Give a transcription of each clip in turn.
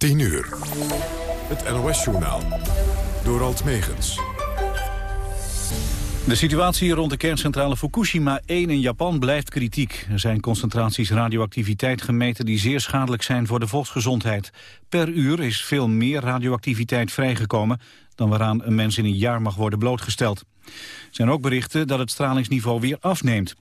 10 uur. Het NOS-journaal. Door Alt Megens. De situatie rond de kerncentrale Fukushima 1 in Japan blijft kritiek. Er zijn concentraties radioactiviteit gemeten die zeer schadelijk zijn voor de volksgezondheid. Per uur is veel meer radioactiviteit vrijgekomen dan waaraan een mens in een jaar mag worden blootgesteld. Er zijn ook berichten dat het stralingsniveau weer afneemt.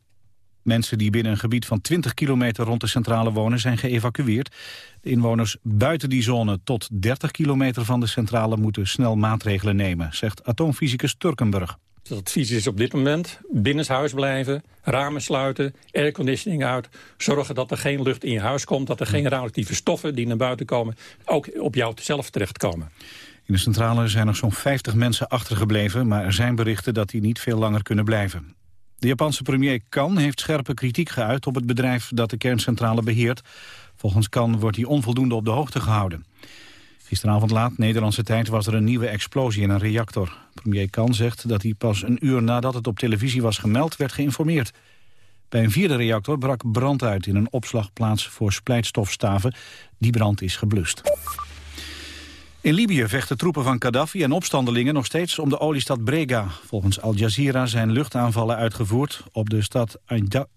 Mensen die binnen een gebied van 20 kilometer rond de centrale wonen zijn geëvacueerd. De inwoners buiten die zone tot 30 kilometer van de centrale moeten snel maatregelen nemen, zegt atoomfysicus Turkenburg. Het advies is op dit moment binnenshuis blijven, ramen sluiten, airconditioning uit. Zorgen dat er geen lucht in je huis komt, dat er geen radioactieve stoffen die naar buiten komen ook op jou zelf terechtkomen. In de centrale zijn nog zo'n 50 mensen achtergebleven, maar er zijn berichten dat die niet veel langer kunnen blijven. De Japanse premier Kan heeft scherpe kritiek geuit op het bedrijf dat de kerncentrale beheert. Volgens Kan wordt hij onvoldoende op de hoogte gehouden. Gisteravond laat, Nederlandse tijd, was er een nieuwe explosie in een reactor. Premier Kan zegt dat hij pas een uur nadat het op televisie was gemeld werd geïnformeerd. Bij een vierde reactor brak brand uit in een opslagplaats voor splijtstofstaven. Die brand is geblust. In Libië vechten troepen van Gaddafi en opstandelingen nog steeds om de oliestad Brega. Volgens Al Jazeera zijn luchtaanvallen uitgevoerd op de stad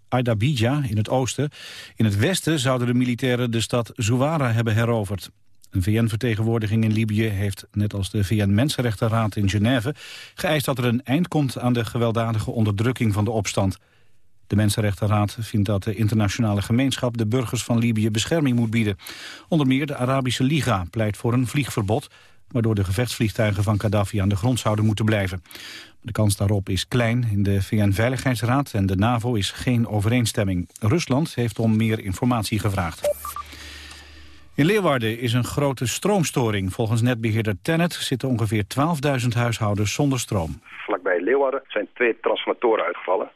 Aidabija in het oosten. In het westen zouden de militairen de stad Zouara hebben heroverd. Een VN-vertegenwoordiging in Libië heeft, net als de VN-Mensenrechtenraad in Genève, geëist dat er een eind komt aan de gewelddadige onderdrukking van de opstand. De Mensenrechtenraad vindt dat de internationale gemeenschap de burgers van Libië bescherming moet bieden. Onder meer de Arabische Liga pleit voor een vliegverbod, waardoor de gevechtsvliegtuigen van Gaddafi aan de grond zouden moeten blijven. De kans daarop is klein. In de VN-veiligheidsraad en de NAVO is geen overeenstemming. Rusland heeft om meer informatie gevraagd. In Leeuwarden is een grote stroomstoring. Volgens netbeheerder Tennet zitten ongeveer 12.000 huishoudens zonder stroom. Vlakbij Leeuwarden zijn twee transformatoren uitgevallen.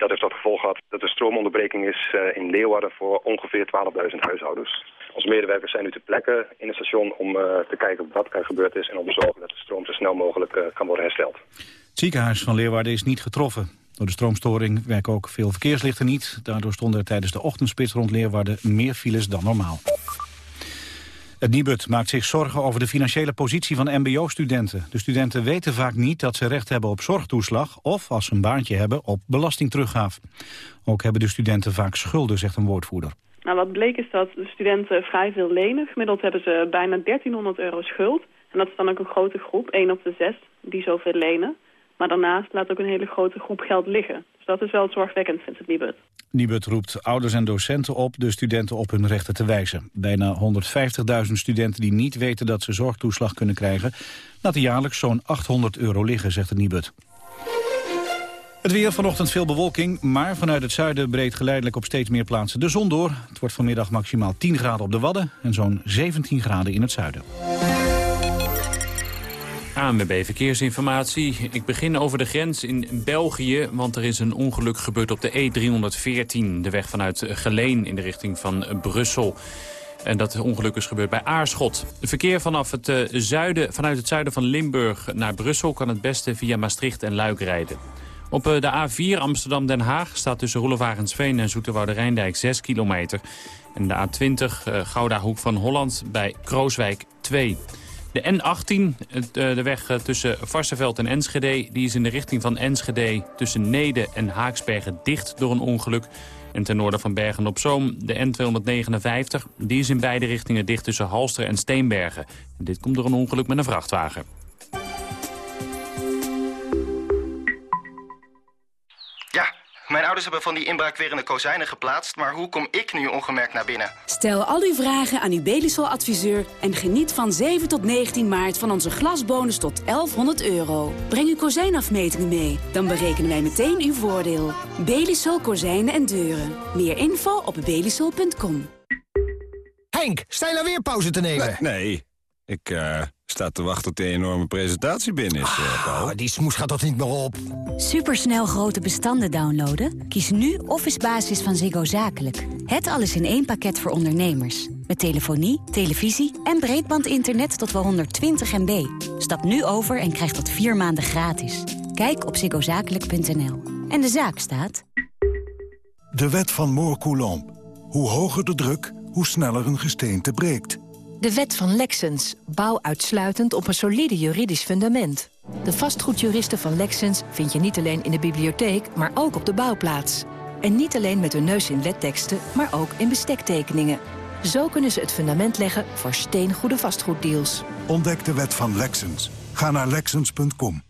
Dat heeft tot gevolg gehad dat er stroomonderbreking is eh, in Leeuwarden voor ongeveer 12.000 huishoudens. Onze medewerkers zijn nu ter plekke in het station om uh, te kijken wat er gebeurd is... en om te zorgen dat de stroom zo snel mogelijk uh, kan worden hersteld. Het ziekenhuis van Leeuwarden is niet getroffen. Door de stroomstoring werken ook veel verkeerslichten niet. Daardoor stonden er tijdens de ochtendspits rond Leeuwarden meer files dan normaal. Het Nibud maakt zich zorgen over de financiële positie van mbo-studenten. De studenten weten vaak niet dat ze recht hebben op zorgtoeslag... of, als ze een baantje hebben, op belastingteruggaaf. Ook hebben de studenten vaak schulden, zegt een woordvoerder. Nou, wat bleek is dat de studenten vrij veel lenen. Gemiddeld hebben ze bijna 1300 euro schuld. En dat is dan ook een grote groep, 1 op de 6, die zoveel lenen. Maar daarnaast laat ook een hele grote groep geld liggen. Dus dat is wel zorgwekkend, vindt het Nibud. Nibud roept ouders en docenten op de studenten op hun rechten te wijzen. Bijna 150.000 studenten die niet weten dat ze zorgtoeslag kunnen krijgen... laten jaarlijks zo'n 800 euro liggen, zegt het Nibud. Het weer vanochtend veel bewolking, maar vanuit het zuiden breekt geleidelijk op steeds meer plaatsen de zon door. Het wordt vanmiddag maximaal 10 graden op de Wadden en zo'n 17 graden in het zuiden. ANWB Verkeersinformatie. Ik begin over de grens in België, want er is een ongeluk gebeurd op de E314. De weg vanuit Geleen in de richting van Brussel. En dat ongeluk is gebeurd bij Aarschot. Verkeer vanaf het, uh, zuiden, vanuit het zuiden van Limburg naar Brussel... kan het beste via Maastricht en Luik rijden. Op uh, de A4 Amsterdam-Den Haag staat tussen Roelevagensveen en Zoeterwoude Rijndijk 6 kilometer. En de A20 uh, Gouda Hoek van Holland bij Krooswijk 2 de N18, eh, de weg eh, tussen Varsenveld en Enschede... die is in de richting van Enschede tussen Nede en Haaksbergen dicht door een ongeluk. En ten noorden van Bergen-op-Zoom de N259. Die is in beide richtingen dicht tussen Halster en Steenbergen. En dit komt door een ongeluk met een vrachtwagen. Mijn ouders hebben van die inbraakwerende kozijnen geplaatst... maar hoe kom ik nu ongemerkt naar binnen? Stel al uw vragen aan uw Belisol-adviseur... en geniet van 7 tot 19 maart van onze glasbonus tot 1100 euro. Breng uw kozijnafmetingen mee, dan berekenen wij meteen uw voordeel. Belisol Kozijnen en Deuren. Meer info op belisol.com. Henk, sta je nou weer pauze te nemen? Nee, ik... Uh... Staat te wachten tot de enorme presentatie binnen is, uh, Paul. die smoes gaat toch niet meer op? Supersnel grote bestanden downloaden? Kies nu Office Basis van Ziggo Zakelijk. Het alles in één pakket voor ondernemers. Met telefonie, televisie en breedbandinternet tot wel 120 MB. Stap nu over en krijg dat vier maanden gratis. Kijk op ziggozakelijk.nl. En de zaak staat... De wet van Moore-Coulomb. Hoe hoger de druk, hoe sneller een gesteente breekt. De wet van Lexens. Bouw uitsluitend op een solide juridisch fundament. De vastgoedjuristen van Lexens vind je niet alleen in de bibliotheek... maar ook op de bouwplaats. En niet alleen met hun neus in wetteksten, maar ook in bestektekeningen. Zo kunnen ze het fundament leggen voor steengoede vastgoeddeals. Ontdek de wet van Lexens. Ga naar Lexens.com.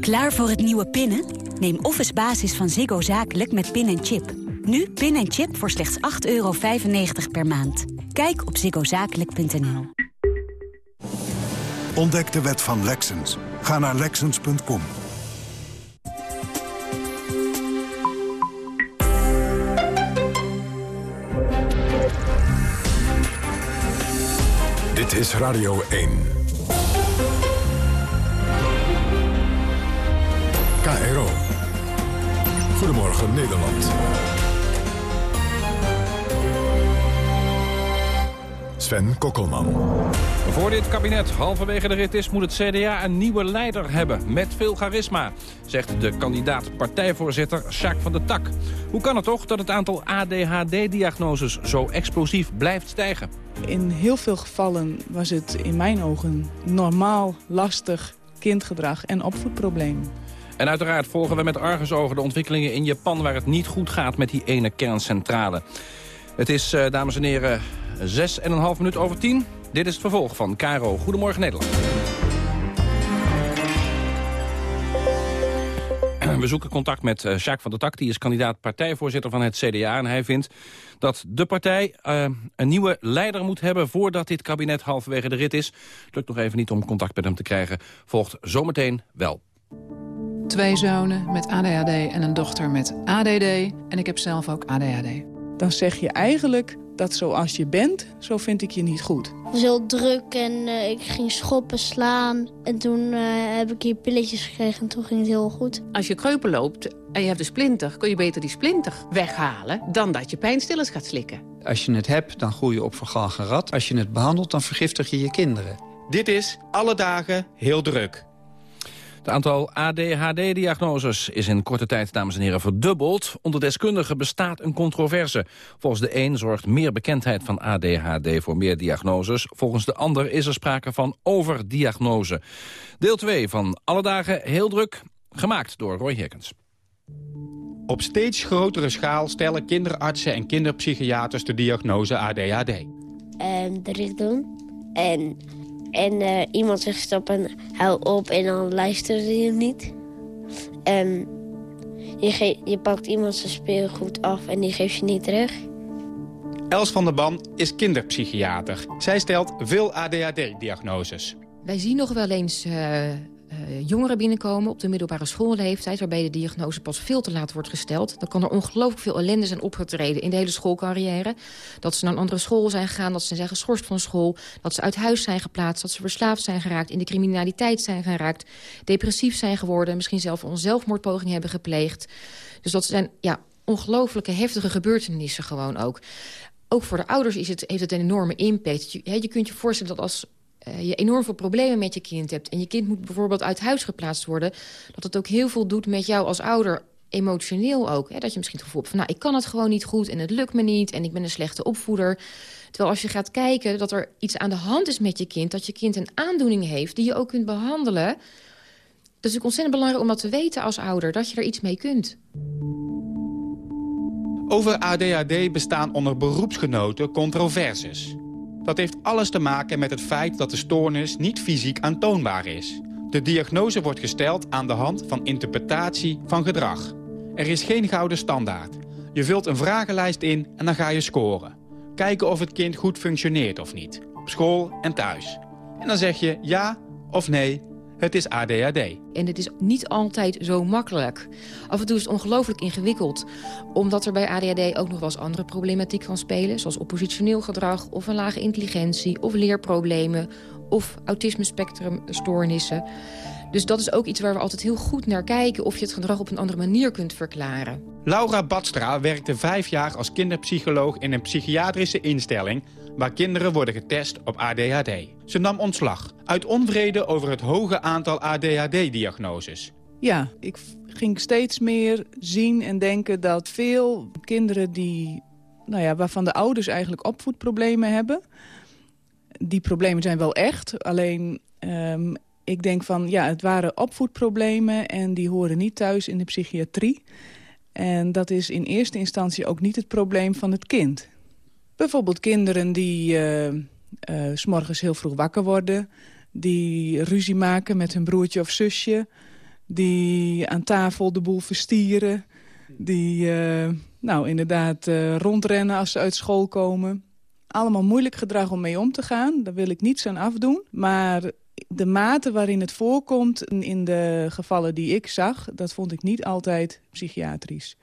Klaar voor het nieuwe pinnen? Neem Office Basis van Ziggo Zakelijk met pin en chip. Nu pin en chip voor slechts 8,95 euro per maand. Kijk op ziggozakelijk.nl. Ontdek de wet van Lexens. Ga naar Lexens.com. Dit is Radio 1. KRO. Goedemorgen Nederland. Sven Kokkelman. Voor dit kabinet halverwege de rit is, moet het CDA een nieuwe leider hebben. Met veel charisma, zegt de kandidaat partijvoorzitter Sjaak van der Tak. Hoe kan het toch dat het aantal ADHD-diagnoses zo explosief blijft stijgen? In heel veel gevallen was het in mijn ogen normaal, lastig kindgedrag en opvoedprobleem. En uiteraard volgen we met argusogen de ontwikkelingen in Japan... waar het niet goed gaat met die ene kerncentrale. Het is, eh, dames en heren, zes en een half minuut over tien. Dit is het vervolg van Caro. Goedemorgen Nederland. We zoeken contact met uh, Jacques van der Tak. Die is kandidaat partijvoorzitter van het CDA. En hij vindt dat de partij uh, een nieuwe leider moet hebben... voordat dit kabinet halverwege de rit is. Het lukt nog even niet om contact met hem te krijgen. Volgt zometeen wel. Twee zonen met ADHD en een dochter met ADD. En ik heb zelf ook ADHD. Dan zeg je eigenlijk dat zoals je bent, zo vind ik je niet goed. Het was heel druk en uh, ik ging schoppen, slaan. En toen uh, heb ik hier pilletjes gekregen en toen ging het heel goed. Als je kreupel loopt en je hebt een splinter... kun je beter die splinter weghalen dan dat je pijnstillers gaat slikken. Als je het hebt, dan groei je op vergalgen rat. Als je het behandelt, dan vergiftig je je kinderen. Dit is alle dagen heel druk. Het aantal ADHD-diagnoses is in korte tijd, dames en heren, verdubbeld. Onder deskundigen bestaat een controverse. Volgens de een zorgt meer bekendheid van ADHD voor meer diagnoses. Volgens de ander is er sprake van overdiagnose. Deel 2 van Alle Dagen Heel Druk, gemaakt door Roy Herkens. Op steeds grotere schaal stellen kinderartsen en kinderpsychiaters de diagnose ADHD. En de doen. En en uh, iemand zegt stop en hou op en dan luisterde je niet. En je, je pakt iemand zijn speelgoed af en die geeft je niet terug. Els van der Ban is kinderpsychiater. Zij stelt veel ADHD-diagnoses. Wij zien nog wel eens uh, uh, jongeren binnenkomen op de middelbare schoolleeftijd... waarbij de diagnose pas veel te laat wordt gesteld. Dan kan er ongelooflijk veel ellende zijn opgetreden in de hele schoolcarrière. Dat ze naar een andere school zijn gegaan, dat ze zijn geschorst van school... dat ze uit huis zijn geplaatst, dat ze verslaafd zijn geraakt... in de criminaliteit zijn geraakt, depressief zijn geworden... misschien zelf een zelfmoordpoging hebben gepleegd. Dus dat zijn ja, ongelooflijke heftige gebeurtenissen gewoon ook ook voor de ouders is het, heeft het een enorme impact. Je, kunt je voorstellen dat als je enorm veel problemen met je kind hebt... en je kind moet bijvoorbeeld uit huis geplaatst worden... dat het ook heel veel doet met jou als ouder emotioneel ook. Hè? Dat je misschien het gevoel hebt van, nou, ik kan het gewoon niet goed... en het lukt me niet en ik ben een slechte opvoeder. Terwijl als je gaat kijken dat er iets aan de hand is met je kind... dat je kind een aandoening heeft die je ook kunt behandelen... dat is ontzettend belangrijk om dat te weten als ouder... dat je er iets mee kunt. Over ADHD bestaan onder beroepsgenoten controverses. Dat heeft alles te maken met het feit dat de stoornis niet fysiek aantoonbaar is. De diagnose wordt gesteld aan de hand van interpretatie van gedrag. Er is geen gouden standaard. Je vult een vragenlijst in en dan ga je scoren. Kijken of het kind goed functioneert of niet. Op school en thuis. En dan zeg je ja of nee het is ADHD. En het is niet altijd zo makkelijk. Af en toe is het ongelooflijk ingewikkeld. Omdat er bij ADHD ook nog wel eens andere problematiek kan spelen. Zoals oppositioneel gedrag of een lage intelligentie of leerproblemen of autisme-spectrumstoornissen. Dus dat is ook iets waar we altijd heel goed naar kijken... of je het gedrag op een andere manier kunt verklaren. Laura Badstra werkte vijf jaar als kinderpsycholoog... in een psychiatrische instelling waar kinderen worden getest op ADHD. Ze nam ontslag uit onvrede over het hoge aantal ADHD-diagnoses. Ja, ik ging steeds meer zien en denken dat veel kinderen die, nou ja, waarvan de ouders eigenlijk opvoedproblemen hebben... die problemen zijn wel echt. Alleen ehm, ik denk van, ja, het waren opvoedproblemen... en die horen niet thuis in de psychiatrie. En dat is in eerste instantie ook niet het probleem van het kind. Bijvoorbeeld kinderen die uh, uh, s morgens heel vroeg wakker worden... die ruzie maken met hun broertje of zusje... die aan tafel de boel verstieren... die uh, nou, inderdaad rondrennen als ze uit school komen. Allemaal moeilijk gedrag om mee om te gaan. Daar wil ik niets aan afdoen. Maar de mate waarin het voorkomt in de gevallen die ik zag... dat vond ik niet altijd psychiatrisch.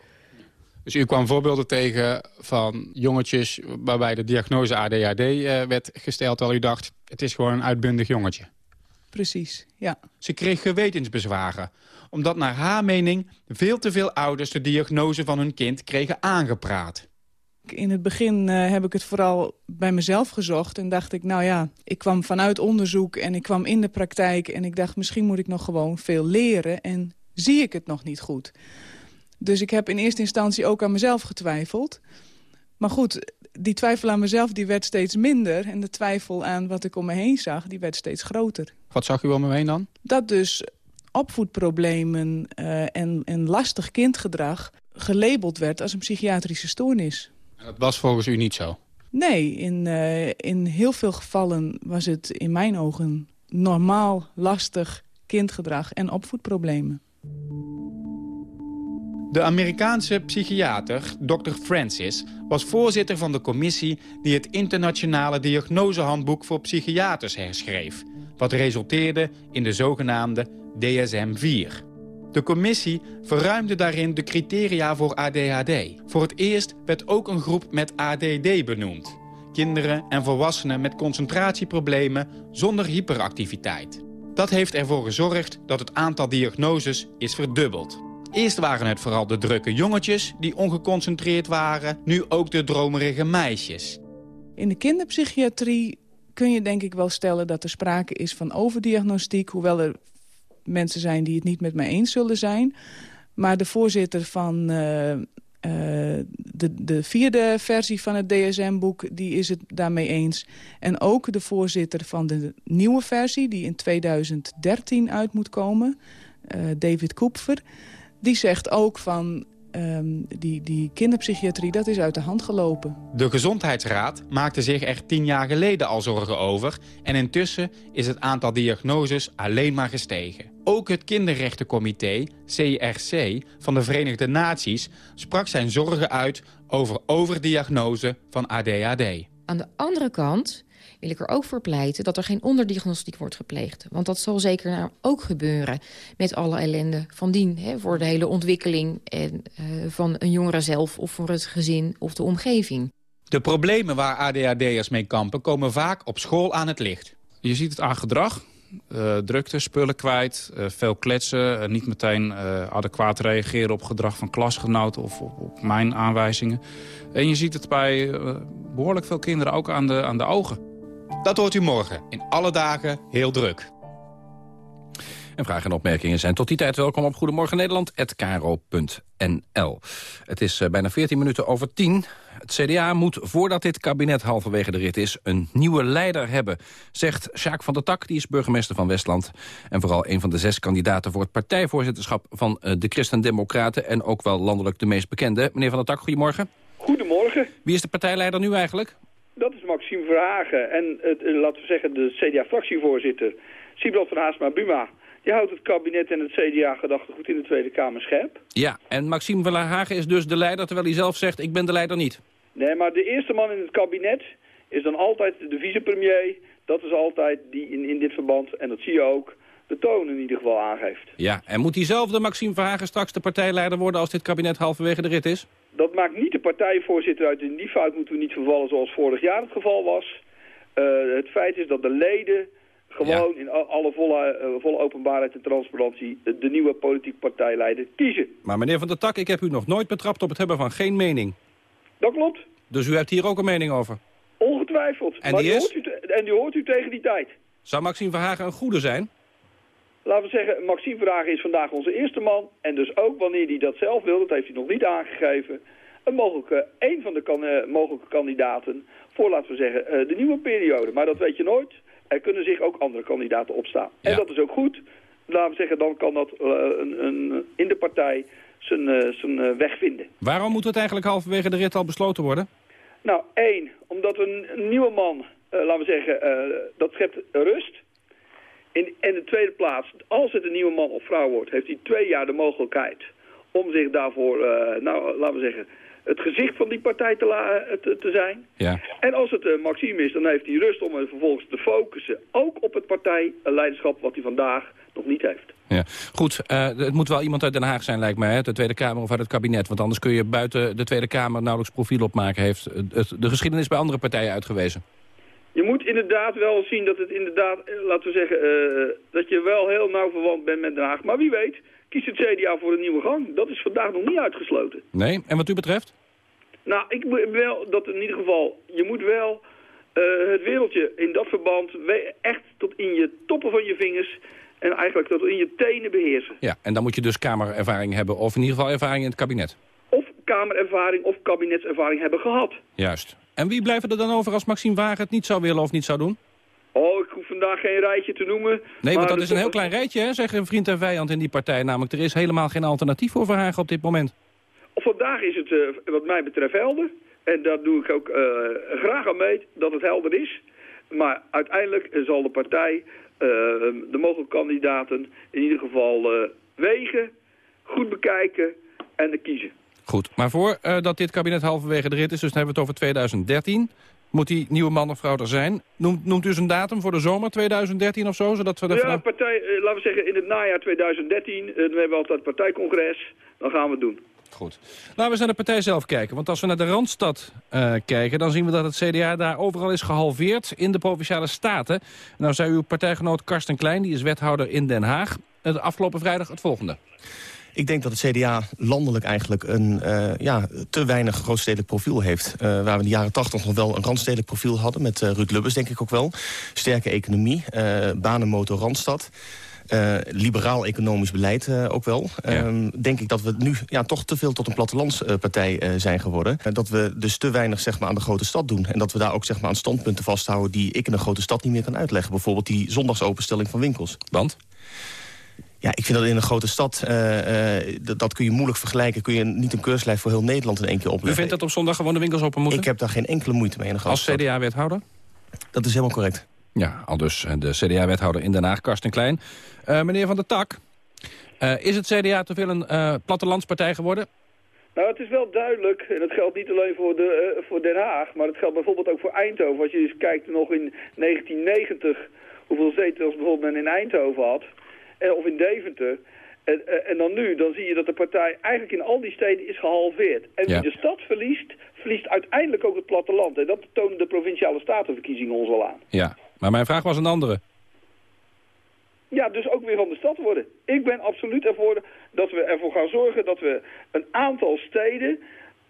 Dus u kwam voorbeelden tegen van jongetjes waarbij de diagnose ADHD uh, werd gesteld... terwijl u dacht, het is gewoon een uitbundig jongetje. Precies, ja. Ze kreeg gewetensbezwaren, omdat naar haar mening... veel te veel ouders de diagnose van hun kind kregen aangepraat. In het begin uh, heb ik het vooral bij mezelf gezocht en dacht ik, nou ja, ik kwam vanuit onderzoek en ik kwam in de praktijk en ik dacht, misschien moet ik nog gewoon veel leren en zie ik het nog niet goed. Dus ik heb in eerste instantie ook aan mezelf getwijfeld. Maar goed, die twijfel aan mezelf die werd steeds minder en de twijfel aan wat ik om me heen zag, die werd steeds groter. Wat zag u om me heen dan? Dat dus opvoedproblemen uh, en, en lastig kindgedrag gelabeld werd als een psychiatrische stoornis. Dat was volgens u niet zo? Nee, in, uh, in heel veel gevallen was het in mijn ogen normaal, lastig kindgedrag en opvoedproblemen. De Amerikaanse psychiater Dr. Francis was voorzitter van de commissie... die het internationale diagnosehandboek voor psychiaters herschreef... wat resulteerde in de zogenaamde DSM-4. De commissie verruimde daarin de criteria voor ADHD. Voor het eerst werd ook een groep met ADD benoemd. Kinderen en volwassenen met concentratieproblemen zonder hyperactiviteit. Dat heeft ervoor gezorgd dat het aantal diagnoses is verdubbeld. Eerst waren het vooral de drukke jongetjes die ongeconcentreerd waren, nu ook de dromerige meisjes. In de kinderpsychiatrie kun je denk ik wel stellen dat er sprake is van overdiagnostiek... hoewel er mensen zijn die het niet met mij eens zullen zijn. Maar de voorzitter van uh, uh, de, de vierde versie van het DSM-boek... die is het daarmee eens. En ook de voorzitter van de nieuwe versie... die in 2013 uit moet komen, uh, David Koepfer... die zegt ook van Um, die, die kinderpsychiatrie, dat is uit de hand gelopen. De Gezondheidsraad maakte zich er tien jaar geleden al zorgen over... en intussen is het aantal diagnoses alleen maar gestegen. Ook het kinderrechtencomité, CRC, van de Verenigde Naties... sprak zijn zorgen uit over overdiagnose van ADHD. Aan de andere kant wil ik er ook voor pleiten dat er geen onderdiagnostiek wordt gepleegd. Want dat zal zeker nou ook gebeuren met alle ellende van dien... Hè, voor de hele ontwikkeling en, uh, van een jongere zelf of voor het gezin of de omgeving. De problemen waar ADHD'ers mee kampen komen vaak op school aan het licht. Je ziet het aan gedrag. Uh, drukte, spullen kwijt, uh, veel kletsen, uh, niet meteen adequaat reageren op gedrag van klasgenoten of op, op, mijn aanwijzingen. En je ziet het bij behoorlijk veel kinderen ook aan de, aan de ogen. Dat hoort u morgen. In alle dagen heel druk. En vragen en opmerkingen zijn tot die tijd welkom op Goedemorgen Nederland@karo.nl. Het is uh, bijna 14 minuten over 10. Het CDA moet, voordat dit kabinet halverwege de rit is... een nieuwe leider hebben, zegt Sjaak van der Tak. Die is burgemeester van Westland. En vooral een van de zes kandidaten voor het partijvoorzitterschap... van uh, de Christen-Democraten en ook wel landelijk de meest bekende. Meneer van der Tak, goedemorgen. Goedemorgen. Wie is de partijleider nu eigenlijk? Dat is Maxime Verhagen. En het, laten we zeggen de CDA-fractievoorzitter, Sibrand van Haasma-Buma... die houdt het kabinet en het CDA-gedachtegoed in de Tweede Kamer scherp. Ja, en Maxime Verhagen is dus de leider... terwijl hij zelf zegt, ik ben de leider niet. Nee, maar de eerste man in het kabinet is dan altijd de vicepremier. Dat is altijd die in, in dit verband, en dat zie je ook de toon in ieder geval aangeeft. Ja, en moet diezelfde Maxime Verhagen straks de partijleider worden... als dit kabinet halverwege de rit is? Dat maakt niet de partijvoorzitter uit. In die fout moeten we niet vervallen zoals vorig jaar het geval was. Uh, het feit is dat de leden gewoon ja. in alle volle, uh, volle openbaarheid en transparantie... de nieuwe politieke partijleider kiezen. Maar meneer Van der Tak, ik heb u nog nooit betrapt op het hebben van geen mening. Dat klopt. Dus u hebt hier ook een mening over? Ongetwijfeld. En maar die, is? Hoort u en die hoort u tegen die tijd. Zou Maxime Verhagen een goede zijn? Laten we zeggen, Maxime Verhagen is vandaag onze eerste man. En dus ook wanneer hij dat zelf wil, dat heeft hij nog niet aangegeven... een mogelijke, een van de kan, eh, mogelijke kandidaten voor, laten we zeggen, eh, de nieuwe periode. Maar dat weet je nooit. Er kunnen zich ook andere kandidaten opstaan. En dat is ook goed. Laten we zeggen, dan kan dat eh, een, een, in de partij zijn, zijn weg vinden. Waarom moet het eigenlijk halverwege de rit al besloten worden? Nou, één, omdat een, een nieuwe man, laten we zeggen, dat schept rust. In, en in de tweede plaats, als het een nieuwe man of vrouw wordt, heeft hij twee jaar de mogelijkheid om zich daarvoor, eh, nou, laten we zeggen, het gezicht van die partij te, la- eh, te, te zijn. Ja. En als het uh, Maxime is, dan heeft hij rust om er vervolgens te focussen, ook op het partijleiderschap wat hij vandaag nog niet heeft. Ja. Goed, eh, het moet wel iemand uit Den Haag zijn, lijkt mij, hè, de Tweede Kamer of uit het kabinet. Want anders kun je buiten de Tweede Kamer nauwelijks profiel opmaken. Heeft de geschiedenis bij andere partijen uitgewezen. Je moet inderdaad wel zien dat het inderdaad, eh, laten we zeggen, eh, dat je wel heel nauw verwant bent met Den Haag. Maar wie weet, kiest het CDA voor een nieuwe gang. Dat is vandaag nog niet uitgesloten. Nee, en wat u betreft? Nou, ik wel dat in ieder geval, je moet wel eh, het wereldje in dat verband echt tot in je toppen van je vingers en eigenlijk tot in je tenen beheersen. Ja, en dan moet je dus kamerervaring hebben, of in ieder geval ervaring in het kabinet. Of kamerervaring of kabinetservaring hebben gehad. Juist. En wie blijven er dan over als Maxime Wagen het niet zou willen of niet zou doen? Oh, ik hoef vandaag geen rijtje te noemen. Nee, want dat is een heel klein rijtje, hè, zeggen vriend en vijand in die partij. Namelijk, er is helemaal geen alternatief voor Verhagen op dit moment. Vandaag is het, eh, wat mij betreft, helder. En daar doe ik ook eh, graag aan mee dat het helder is. Maar uiteindelijk eh, zal de partij de mogelijke kandidaten in ieder geval wegen, goed bekijken en kiezen. Goed, maar voor eh, dit kabinet halverwege de rit is, dus dan hebben we het over 2013... moet die nieuwe man of vrouw er zijn. Noemt, noemt u eens een datum voor de zomer 2013 of zo? Zodat we Ja, vanaf- partij, eh, laten we zeggen in het najaar 2013, eh, dan hebben we altijd partijcongres, dan gaan we het doen. Goed. Laten we eens naar de partij zelf kijken. Want als we naar de Randstad kijken... dan zien we dat het CDA daar overal is gehalveerd in de Provinciale Staten. Nou zei uw partijgenoot Karsten Klein, die is wethouder in Den Haag... het afgelopen vrijdag het volgende. Ik denk dat het CDA landelijk eigenlijk een eh, ja, te weinig grootstedelijk profiel heeft. Eh, waar we in de jaren tachtig nog wel een randstedelijk profiel hadden... met eh, Ruud Lubbers denk ik ook wel. Sterke economie, banenmotor Randstad. liberaal economisch beleid ook wel. Ehm, denk ik dat we nu ja, toch te veel tot een plattelandspartij zijn geworden. En dat we dus te weinig zeg maar, aan de grote stad doen. En dat we daar ook zeg maar, aan standpunten vasthouden... die ik in een grote stad niet meer kan uitleggen. Bijvoorbeeld die zondagsopenstelling van winkels. Want? Ja, ik vind dat in een grote stad, eh, eh, dat, dat kun je moeilijk vergelijken. Kun je niet een keurslijf voor heel Nederland in één keer opleggen. U vindt dat op zondag gewoon de winkels open moeten? Ik heb daar geen enkele moeite mee in een grote Als stad. CDA-wethouder? Dat is helemaal correct. Ja, al dus de CDA-wethouder in Den Haag, Karsten Klein. Eh, meneer Van der Tak, eh, is het CDA te veel een eh, plattelandspartij geworden? Nou, het is wel duidelijk, en dat geldt niet alleen voor, de, eh, voor Den Haag, maar het geldt bijvoorbeeld ook voor Eindhoven. Als je eens kijkt nog in 1990 hoeveel zetels bijvoorbeeld men in Eindhoven had, of in Deventer. En, eh, en dan nu, dan zie je dat de partij eigenlijk in al die steden is gehalveerd. En Ja. wie de stad verliest, verliest uiteindelijk ook het platteland. En dat tonen de provinciale statenverkiezingen ons wel aan. Ja, maar mijn vraag was een andere. Ja, dus ook weer van de stad worden. Ik ben absoluut ervoor dat we ervoor gaan zorgen dat we een aantal steden...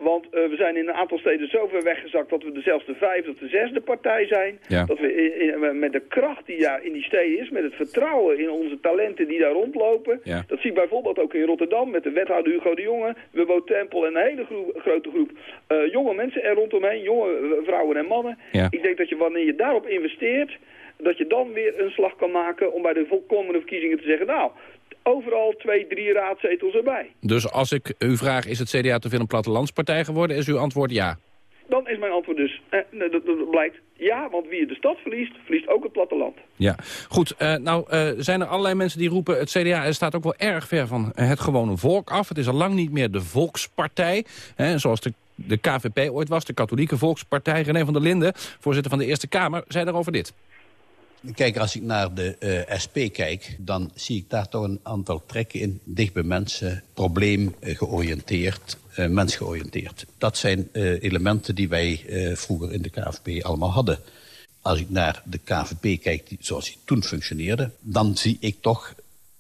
Want eh, we zijn in een aantal steden zo ver weggezakt dat we de zelfs de vijfde of de zesde partij zijn. Ja. Dat we in- in- met de kracht die daar in die steden is, met het vertrouwen in onze talenten die daar rondlopen. Ja. Dat zie ik bijvoorbeeld ook in Rotterdam met de wethouder Hugo de Jonge, Wubbo Tempel en een hele grote groep eh, jonge mensen er rondomheen, jonge eh, vrouwen en mannen. Ja. Ik denk dat je wanneer je daarop investeert, dat je dan weer een slag kan maken om bij de volkomende verkiezingen te zeggen, nou, overal twee, drie raadzetels erbij. Dus als ik u vraag, is het CDA te veel een plattelandspartij geworden, is uw antwoord ja. Dan is mijn antwoord dus, eh, dat, dat- dat blijkt, ja, want wie de stad verliest, verliest ook het platteland. Ja, goed. eh, nou eh, zijn er allerlei mensen die roepen... het CDA staat ook wel erg ver van het gewone volk af. Het is al lang niet meer de volkspartij. Hè, zoals de, de KVP ooit was, de katholieke volkspartij. René van der Linden, voorzitter van de Eerste Kamer, zei daarover dit. Kijk, als ik naar de eh, SP kijk, dan zie ik daar toch een aantal trekken in. Dicht bij mensen, probleemgeoriënteerd, eh mensgeoriënteerd. Dat zijn eh, elementen die wij eh, vroeger in de KVP allemaal hadden. Als ik naar de KVP kijk, die, zoals die toen functioneerde... dan zie ik toch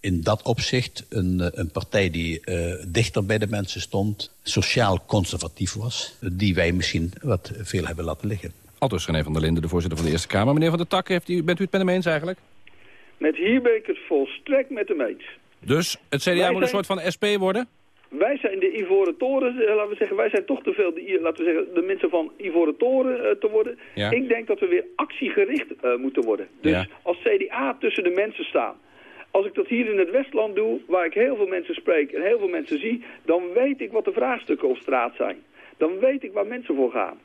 in dat opzicht een, eh, een partij die eh, dichter bij de mensen stond... sociaal conservatief was, die wij misschien wat veel hebben laten liggen. Aldus René van der Linden, de voorzitter van de Eerste Kamer. Meneer Van der Tak, heeft u, bent u het met hem eens eigenlijk? Met hier ben ik het volstrekt met hem eens. Dus het CDA Wij moet een soort van SP worden? wij zijn de Ivoren Toren, eh, laten we zeggen, wij zijn toch te veel de, laten we zeggen, de mensen van Ivoren Toren eh, te worden. Ja. Ik denk dat we weer actiegericht eh, moeten worden. Dus Ja. als CDA tussen de mensen staan. Als ik dat hier in het Westland doe, waar ik heel veel mensen spreek en heel veel mensen zie, dan weet ik wat de vraagstukken op straat zijn. Dan weet ik waar mensen voor gaan.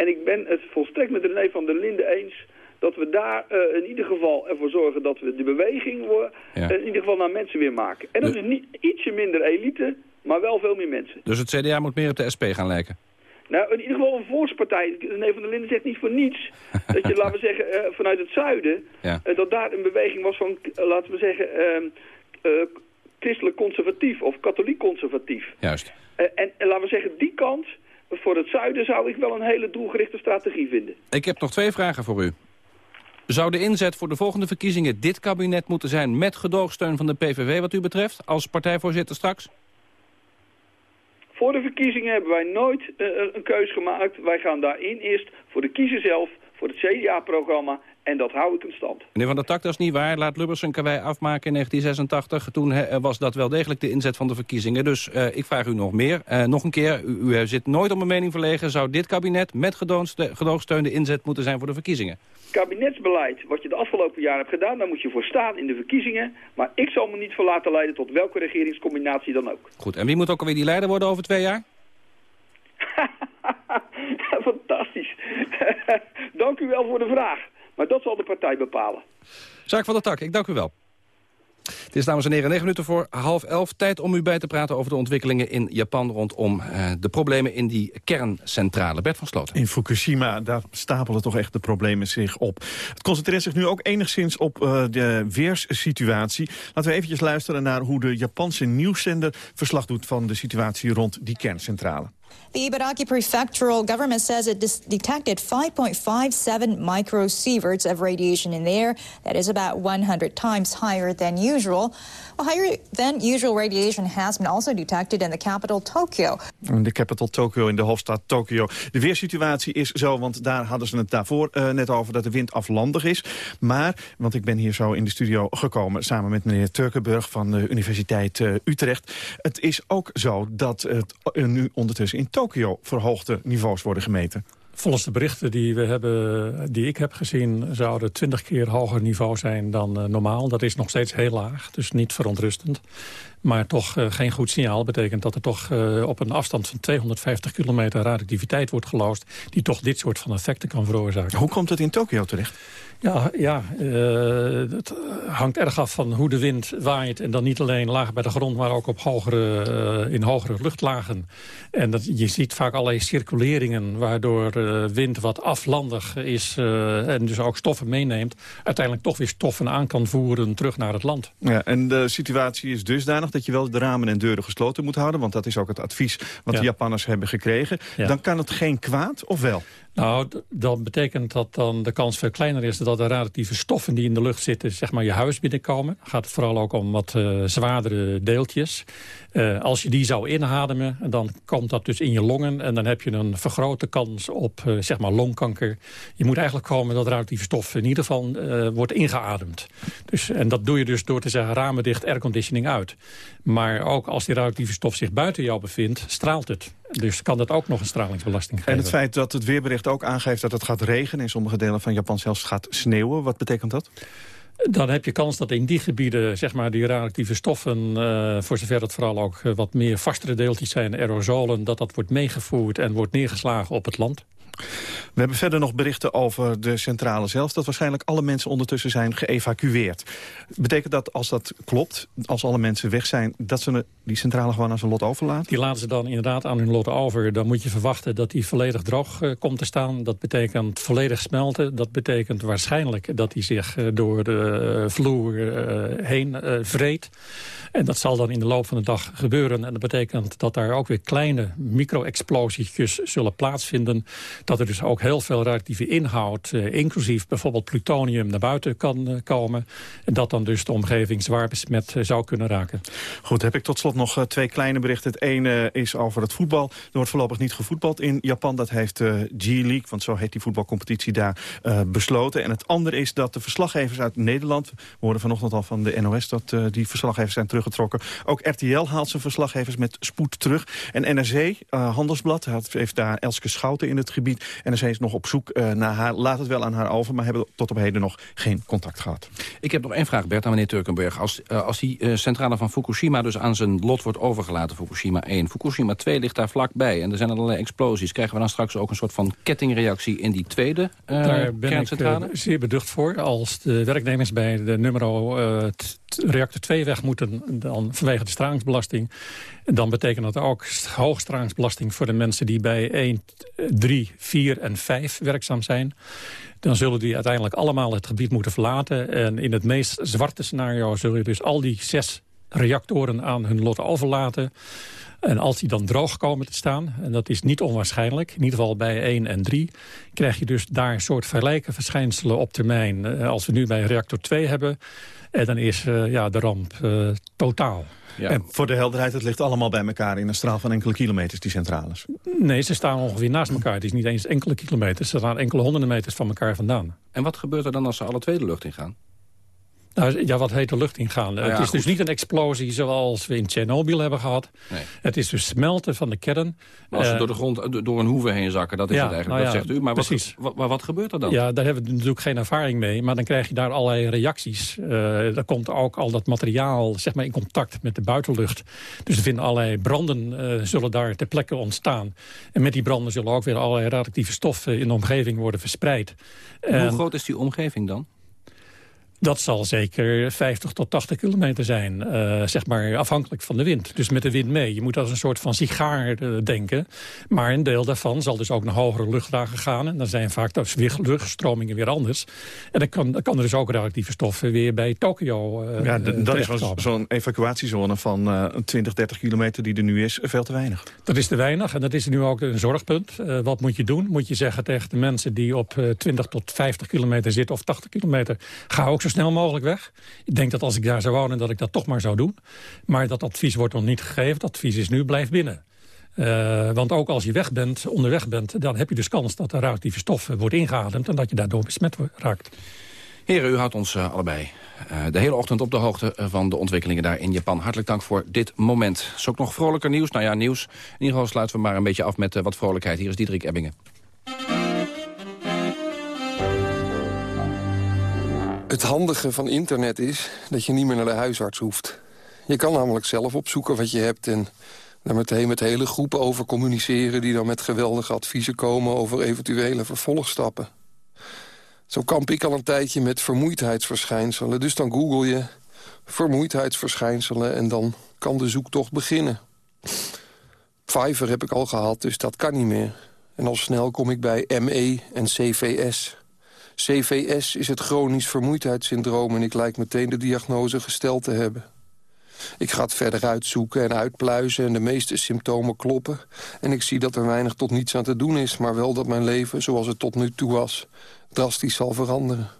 En ik ben het volstrekt met René van der Linden eens dat we daar eh, in ieder geval ervoor zorgen dat we de beweging Ja. eh, in ieder geval naar mensen weer maken. En dat is niet ietsje minder elite, maar wel veel meer mensen. Dus het CDA moet meer op de SP gaan lijken. Nou, in ieder geval een volkspartij. René van der Linden zegt niet voor niets dat je, laten we zeggen, eh, vanuit het zuiden, Ja. dat daar een beweging was van, laten we zeggen, ehm, eh, christelijk conservatief of katholiek conservatief. Juist. En laten we zeggen, die kant, voor het zuiden zou ik wel een hele doelgerichte strategie vinden. Ik heb nog twee vragen voor u. Zou de inzet voor de volgende verkiezingen dit kabinet moeten zijn... met gedoogsteun van de PVV wat u betreft, als partijvoorzitter straks? Voor de verkiezingen hebben wij nooit eh, een keus gemaakt. Wij gaan daarin eerst voor de kiezer zelf, voor het CDA-programma. En dat hou ik in stand. Meneer Van der Tak, dat is niet waar. Laat Lubbers zijn karwei afmaken in 1986. Toen eh, was dat wel degelijk de inzet van de verkiezingen. Dus eh, ik vraag u nog meer. Eh, nog een keer, u, u zit nooit om een mening verlegen. Zou dit kabinet met gedoogste- gedoogsteun de inzet moeten zijn voor de verkiezingen? Kabinetsbeleid, wat je de afgelopen jaren hebt gedaan, daar moet je voor staan in de verkiezingen. Maar ik zal me niet voor laten leiden tot welke regeringscombinatie dan ook. Goed, en wie moet ook alweer die leider worden over twee jaar? Fantastisch. dank u wel voor de vraag. Maar dat zal de partij bepalen. Zaak van der Tak, ik dank u wel. Het is, dames en heren, negen minuten voor half elf. Tijd om u bij te praten over de ontwikkelingen in Japan... rondom eh, de problemen in die kerncentrale. Bert van Sloten. In Fukushima, daar stapelen toch echt de problemen zich op. Het concentreert zich nu ook enigszins op eh, de weerssituatie. Laten we eventjes luisteren naar hoe de Japanse nieuwszender... verslag doet van de situatie rond die kerncentrale. The Ibaraki Prefectural government says it detected 5.57 microsieverts of radiation in the air. That is about 100 times higher than usual. Well, higher than usual radiation has been also detected in the capital, Tokyo. In de capital Tokyo, in de hoofdstad Tokyo. De weersituatie is zo, want daar hadden ze het daarvoor eh, net over... dat de wind aflandig is. Maar, want ik ben hier zo in de studio gekomen... samen met meneer Turkenburg van de Universiteit eh, Utrecht. Het is ook zo dat het eh, nu ondertussen in Tokyo... verhoogde niveaus worden gemeten. Volgens de berichten die, we hebben, die ik heb gezien... zou het 20 keer hoger niveau zijn dan eh, normaal. Dat is nog steeds heel laag, dus niet verontrustend. Maar toch eh, geen goed signaal. betekent dat er toch eh, op een afstand van 250 kilometer radioactiviteit wordt geloosd... die toch dit soort van effecten kan veroorzaken. Hoe komt het in Tokyo terecht? Ja, ja het hangt erg af van hoe de wind waait. En dan niet alleen laag bij de grond, maar ook op hogere, in hogere luchtlagen. En dat, je ziet vaak allerlei circuleringen... waardoor eh, wind wat aflandig is eh, en dus ook stoffen meeneemt... uiteindelijk toch weer stoffen aan kan voeren terug naar het land. Ja, en de situatie is dusdanig dat je wel de ramen en deuren gesloten moet houden. Want dat is ook het advies wat Ja. de Japanners hebben gekregen. Ja. Dan kan het geen kwaad, of wel? Nou, d- dan betekent dat dan de kans veel kleiner is... dat de radioactieve stoffen die in de lucht zitten... zeg maar je huis binnenkomen. Gaat vooral ook om wat eh, zwaardere deeltjes. Eh, als je die zou inademen, dan komt dat dus in je longen... en dan heb je een vergrote kans op eh, zeg maar longkanker. Je moet eigenlijk komen dat radioactieve stof in ieder geval wordt ingeademd. Dus, en dat doe je dus door te zeggen ramen dicht, airconditioning uit. Maar ook als die radioactieve stof zich buiten jou bevindt, straalt het. Dus kan dat ook nog een stralingsbelasting geven. En het feit dat het weerbericht ook aangeeft dat het gaat regenen... in sommige delen van Japan zelfs gaat sneeuwen. Wat betekent dat? Dan heb je kans dat in die gebieden zeg maar, die radioactieve stoffen... eh, voor zover het vooral ook eh, wat meer vastere deeltjes zijn, aerosolen... dat dat wordt meegevoerd en wordt neergeslagen op het land. We hebben verder nog berichten over de centrale zelf... dat waarschijnlijk alle mensen ondertussen zijn geëvacueerd. Betekent dat als dat klopt, als alle mensen weg zijn... dat ze die centrale gewoon aan zijn lot overlaten? Die laten ze dan inderdaad aan hun lot over. Dan moet je verwachten dat die volledig droog eh, komt te staan. Dat betekent volledig smelten. Dat betekent waarschijnlijk dat die zich eh, door de eh, vloer heen vreet. En dat zal dan in de loop van de dag gebeuren. En dat betekent dat daar ook weer kleine micro-explosietjes zullen plaatsvinden. Dat er dus ook heel veel radioactieve inhoud, eh, inclusief bijvoorbeeld plutonium, naar buiten kan eh, komen. En dat dan dus de omgeving zwaar besmet eh, zou kunnen raken. Goed, heb ik tot slot nog twee kleine berichten. Het ene is over het voetbal. Er wordt voorlopig niet gevoetbald in Japan. Dat heeft G-League, want zo heet die voetbalcompetitie daar, besloten. En het andere is dat de verslaggevers uit Nederland... we hoorden vanochtend al van de NOS dat die verslaggevers zijn teruggetrokken. Ook RTL haalt zijn verslaggevers met spoed terug. En NRC, Handelsblad, heeft daar Elske Schouten in het gebied. NRC is nog op zoek naar haar. Laat het wel aan haar over, maar hebben tot op heden nog geen contact gehad. Ik heb nog één vraag, Bert, aan meneer Turkenberg. Als, uh, als die uh, centrale van Fukushima dus aan zijn lot wordt overgelaten, Fukushima 1. Fukushima 2 ligt daar vlakbij en er zijn allerlei explosies. Krijgen we dan straks ook een soort van kettingreactie in die tweede uh, Daar ben ik zeer beducht voor. Als de werknemers bij de nummer reactor 2 weg moeten... dan vanwege de stralingsbelasting... dan betekent dat ook hoogstralingsbelasting voor de mensen... die bij 1, 3, 4 en 5 werkzaam zijn dan zullen die uiteindelijk allemaal het gebied moeten verlaten. En in het meest zwarte scenario zul je dus al die zes reactoren aan hun lot overlaten. En als die dan droog komen te staan, en dat is niet onwaarschijnlijk... in ieder geval bij 1 en 3, krijg je dus daar een soort vergelijke verschijnselen op termijn. Eh, als we nu bij reactor 2 hebben, en dan is uh, ja, de ramp uh, totaal. Ja. En voor de helderheid, het ligt allemaal bij elkaar in een straal van enkele kilometers, die centrales. Nee, ze staan ongeveer naast elkaar. Het is niet eens enkele kilometers. Ze staan enkele honderden meters van elkaar vandaan. En wat gebeurt er dan als ze alle twee de lucht ingaan? Nou, ja, wat heet de lucht ingaan? Nou ja, het is dus niet een explosie zoals we in Tsjernobyl hebben gehad. Nee. Het is dus smelten van de kern. Maar als ze Eh, door de grond, door een hoeve heen zakken, dat is ja, het eigenlijk. nou dat zegt u. Maar wat, wat, maar wat gebeurt er dan? Ja, daar hebben we natuurlijk geen ervaring mee. Maar dan krijg je daar allerlei reacties. Uh, er komt ook al dat materiaal zeg maar, in contact met de buitenlucht. Dus er vinden allerlei branden uh, zullen daar ter plekke ontstaan. En met die branden zullen ook weer allerlei radioactieve stoffen in de omgeving worden verspreid. Hoe groot is die omgeving dan? Dat zal zeker 50 tot 80 kilometer zijn, uh, zeg maar afhankelijk van de wind. Dus met de wind mee. Je moet als een soort van sigaar uh, denken. Maar een deel daarvan zal dus ook naar hogere luchtlagen gaan. En dan zijn vaak de luchtstromingen weer anders. En dan kan, dan kan er dus ook radioactieve stoffen weer bij Tokio uh, Ja, dat is zo'n zo evacuatiezone van 20, 30 kilometer die er nu is, veel te weinig. Dat is te weinig en dat is nu ook een zorgpunt. wat moet je doen? Moet je zeggen tegen de mensen die op 20 tot 50 kilometer zitten of 80 kilometer... ga ook zo snel mogelijk weg. Ik denk dat als ik daar zou wonen, dat ik dat toch maar zou doen. Maar dat advies wordt nog niet gegeven. Dat advies is nu, blijf binnen. Uh, want ook als je weg bent, onderweg bent... dan heb je dus kans dat er radioactieve stof wordt ingeademd... en dat je daardoor besmet raakt. Heren, u houdt ons uh, allebei de hele ochtend op de hoogte van de ontwikkelingen daar in Japan. Hartelijk dank voor dit moment. Is ook nog vrolijker nieuws? Nou ja, nieuws. In ieder geval sluiten we maar een beetje af met wat vrolijkheid. Hier is Diederik Ebbingen. Het handige van internet is dat je niet meer naar de huisarts hoeft. Je kan namelijk zelf opzoeken wat je hebt en daar meteen met hele groepen over communiceren... die dan met geweldige adviezen komen over eventuele vervolgstappen. Zo kamp ik al een tijdje met vermoeidheidsverschijnselen. Dus dan google je vermoeidheidsverschijnselen en dan kan de zoektocht beginnen. Fiverr heb ik al gehad, dus dat kan niet meer. En al snel kom ik bij ME en CVS... CVS is het chronisch vermoeidheidssyndroom... en ik lijk meteen de diagnose gesteld te hebben. Ik ga het verder uitzoeken en uitpluizen en de meeste symptomen kloppen. En ik zie dat er weinig tot niets aan te doen is... maar wel dat mijn leven, zoals het tot nu toe was, drastisch zal veranderen.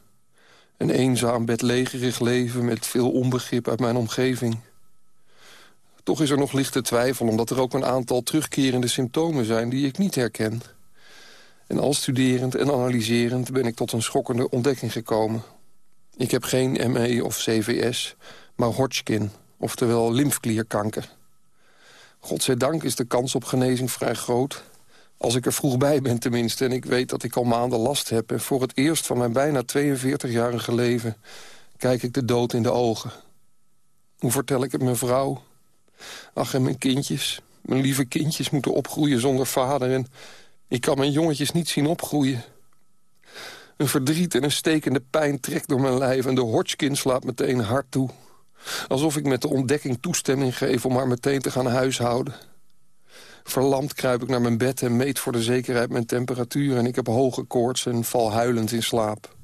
Een eenzaam, bedlegerig leven met veel onbegrip uit mijn omgeving. Toch is er nog lichte twijfel, omdat er ook een aantal terugkerende symptomen zijn... die ik niet herken... En al studerend en analyserend ben ik tot een schokkende ontdekking gekomen. Ik heb geen ME of CVS, maar Hodgkin, oftewel lymfklierkanker. Godzijdank is de kans op genezing vrij groot. Als ik er vroeg bij ben tenminste en ik weet dat ik al maanden last heb... en voor het eerst van mijn bijna 42-jarige leven kijk ik de dood in de ogen. Hoe vertel ik het mijn vrouw? Ach, en mijn kindjes. Mijn lieve kindjes moeten opgroeien zonder vader... en ik kan mijn jongetjes niet zien opgroeien. Een verdriet en een stekende pijn trekt door mijn lijf... en de Hodgkin slaat meteen hard toe. Alsof ik met de ontdekking toestemming geef om haar meteen te gaan huishouden. Verlamd kruip ik naar mijn bed en meet voor de zekerheid mijn temperatuur... en ik heb hoge koorts en val huilend in slaap.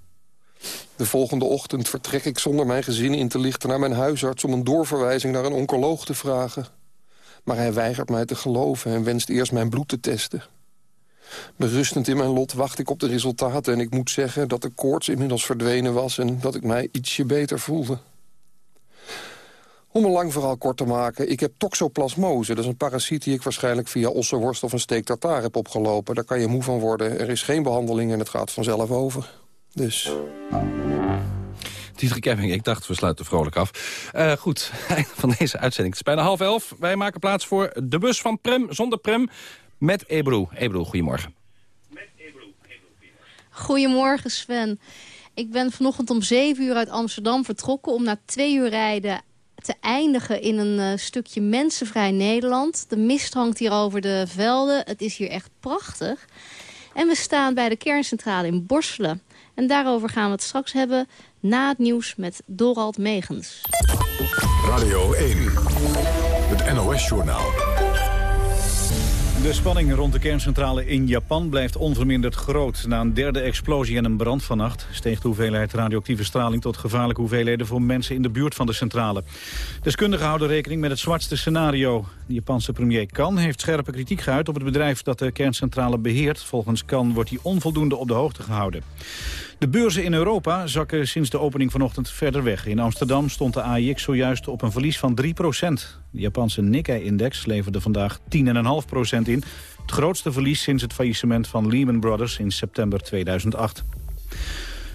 De volgende ochtend vertrek ik zonder mijn gezin in te lichten... naar mijn huisarts om een doorverwijzing naar een oncoloog te vragen. Maar hij weigert mij te geloven en wenst eerst mijn bloed te testen. Berustend in mijn lot wacht ik op de resultaten... en ik moet zeggen dat de koorts inmiddels verdwenen was... en dat ik mij ietsje beter voelde. Om een lang verhaal kort te maken, ik heb toxoplasmose. Dat is een parasiet die ik waarschijnlijk via ossenworst of een steek tartaar heb opgelopen. Daar kan je moe van worden. Er is geen behandeling en het gaat vanzelf over. Dus... Dietrich Kemming, ik dacht we sluiten vrolijk af. Uh, goed, einde van deze uitzending. Het is bijna half elf. Wij maken plaats voor de bus van Prem zonder Prem met Ebro. Ebro, goedemorgen. Goedemorgen Sven. Ik ben vanochtend om 7 uur uit Amsterdam vertrokken... om na twee uur rijden te eindigen in een uh, stukje mensenvrij Nederland. De mist hangt hier over de velden. Het is hier echt prachtig. En we staan bij de kerncentrale in Borselen. En daarover gaan we het straks hebben na het nieuws met Dorald Megens. Radio 1, het NOS-journaal. De spanning rond de kerncentrale in Japan blijft onverminderd groot. Na een derde explosie en een brand vannacht steeg de hoeveelheid radioactieve straling tot gevaarlijke hoeveelheden voor mensen in de buurt van de centrale. Deskundigen houden rekening met het zwartste scenario. De Japanse premier Kan heeft scherpe kritiek geuit op het bedrijf dat de kerncentrale beheert. Volgens Kan wordt hij onvoldoende op de hoogte gehouden. De beurzen in Europa zakken sinds de opening vanochtend verder weg. In Amsterdam stond de AIX zojuist op een verlies van 3% De Japanse Nikkei-index leverde vandaag 10,5% in. Het grootste verlies sinds het faillissement van Lehman Brothers in september 2008.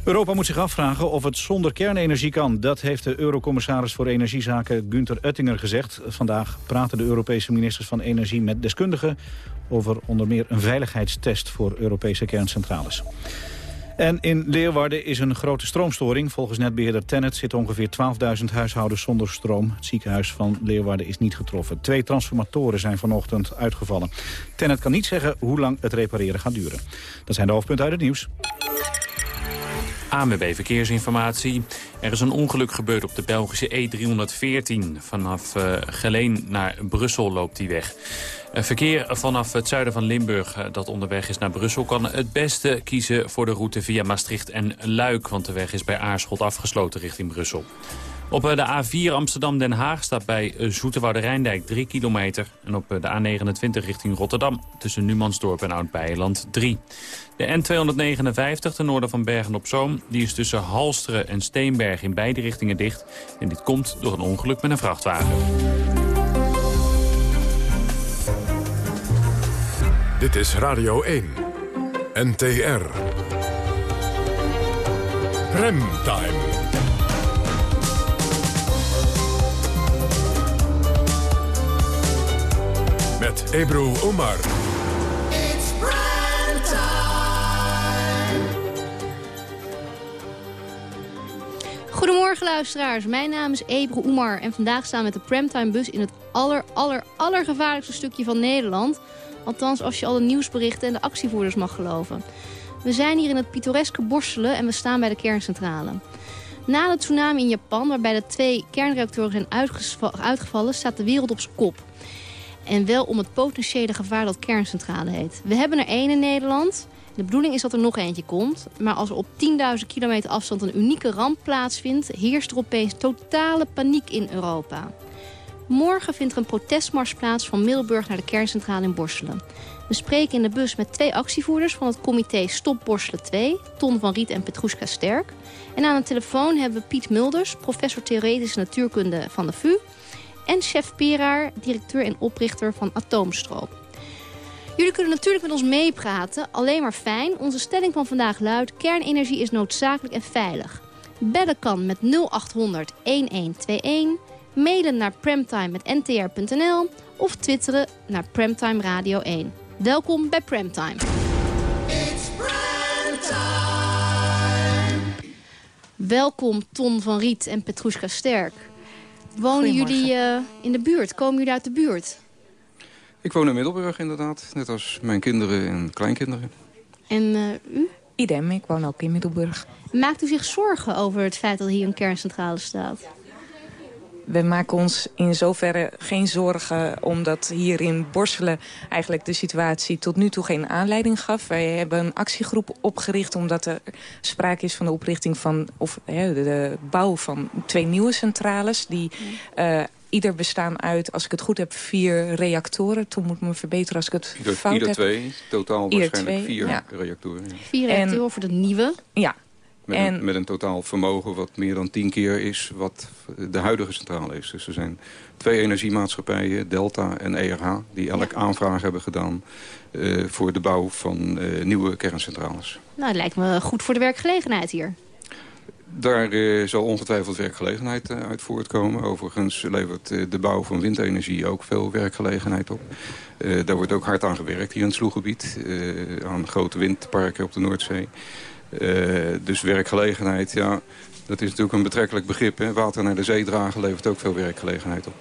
Europa moet zich afvragen of het zonder kernenergie kan. Dat heeft de eurocommissaris voor energiezaken Günther Oettinger gezegd. Vandaag praten de Europese ministers van Energie met deskundigen... over onder meer een veiligheidstest voor Europese kerncentrales. En in Leeuwarden is een grote stroomstoring. Volgens netbeheerder Tennet zitten ongeveer 12.000 huishoudens zonder stroom. Het ziekenhuis van Leeuwarden is niet getroffen. Twee transformatoren zijn vanochtend uitgevallen. Tennet kan niet zeggen hoe lang het repareren gaat duren. Dat zijn de hoofdpunten uit het nieuws. AMB Verkeersinformatie. Er is een ongeluk gebeurd op de Belgische E314. Vanaf uh, Geleen naar Brussel loopt die weg. Verkeer vanaf het zuiden van Limburg eh, dat onderweg is naar Brussel... kan het beste kiezen voor de route via Maastricht en Luik... want de weg is bij Aarschot afgesloten richting Brussel. Op eh, de A4 Amsterdam-Den Haag staat bij eh, Zoeterwoude-Rijndijk 3 kilometer. En op de A29 richting Rotterdam tussen Numansdorp en Oud-Beijerland 3. De N259 ten noorden van Bergen-op-Zoom... die is tussen Halsteren en Steenberg in beide richtingen dicht. En dit komt door een ongeluk met een vrachtwagen. Dit is Radio 1. NTR. Remtime. Met Ebru Omar. Goedemorgen luisteraars, mijn naam is Ebru Oemar en vandaag staan we met de Premtime bus in het aller, aller, allergevaarlijkste stukje van Nederland... Althans, als je alle nieuwsberichten en de actievoerders mag geloven. We zijn hier in het pittoreske Borselen en we staan bij de kerncentrale. Na de tsunami in Japan, waarbij de twee kernreactoren zijn uitgevallen... staat de wereld op zijn kop. En wel om het potentiële gevaar dat kerncentrale heet. We hebben er één in Nederland. De bedoeling is dat er nog eentje komt. Maar als er op 10.000 kilometer afstand een unieke ramp plaatsvindt... heerst er opeens totale paniek in Europa. Morgen vindt er een protestmars plaats van Middelburg naar de kerncentrale in Borselen. We spreken in de bus met twee actievoerders van het comité Stop Borselen 2... Ton van Riet en Petruska Sterk. En aan de telefoon hebben we Piet Mulders, professor theoretische natuurkunde van de VU... en chef Peraar, directeur en oprichter van Atoomstroop. Jullie kunnen natuurlijk met ons meepraten, alleen maar fijn. Onze stelling van vandaag luidt... kernenergie is noodzakelijk en veilig. Bellen kan met 0800 1121 mailen naar premtime.ntr.nl of twitteren naar Premtime Radio 1. Welkom bij Premtime. Welkom Ton van Riet en Petrushka Sterk. Wonen jullie uh, in de buurt? Komen jullie uit de buurt? Ik woon in Middelburg inderdaad, net als mijn kinderen en kleinkinderen. En uh, u? Idem, ik woon ook in Middelburg. Maakt u zich zorgen over het feit dat hier een kerncentrale staat? We maken ons in zoverre geen zorgen... omdat hier in Borselen eigenlijk de situatie tot nu toe geen aanleiding gaf. Wij hebben een actiegroep opgericht omdat er sprake is van de oprichting van... of hè, de, bouw van twee nieuwe centrales... die uh, ieder bestaan uit, als ik het goed heb, vier reactoren. Toen moet ik me verbeteren als ik het ieder, fout ieder heb. twee, totaal waarschijnlijk vier reactoren. Ja. Vier reactoren voor de nieuwe? Ja, Met, En- een, met een totaal vermogen wat meer dan tien keer is wat de huidige centrale is. Dus er zijn twee energiemaatschappijen, Delta en ERH... die elk aanvraag hebben gedaan eh, voor de bouw van eh, nieuwe kerncentrales. Nou, het lijkt me goed voor de werkgelegenheid hier. Daar eh, zal ongetwijfeld werkgelegenheid uit voortkomen. Overigens levert de bouw van windenergie ook veel werkgelegenheid op. Daar wordt ook hard aan gewerkt hier in het Sloegebied. aan grote windparken op de Noordzee. Eh, dus werkgelegenheid, ja, dat is natuurlijk een betrekkelijk begrip. Hè. Water naar de zee dragen levert ook veel werkgelegenheid op.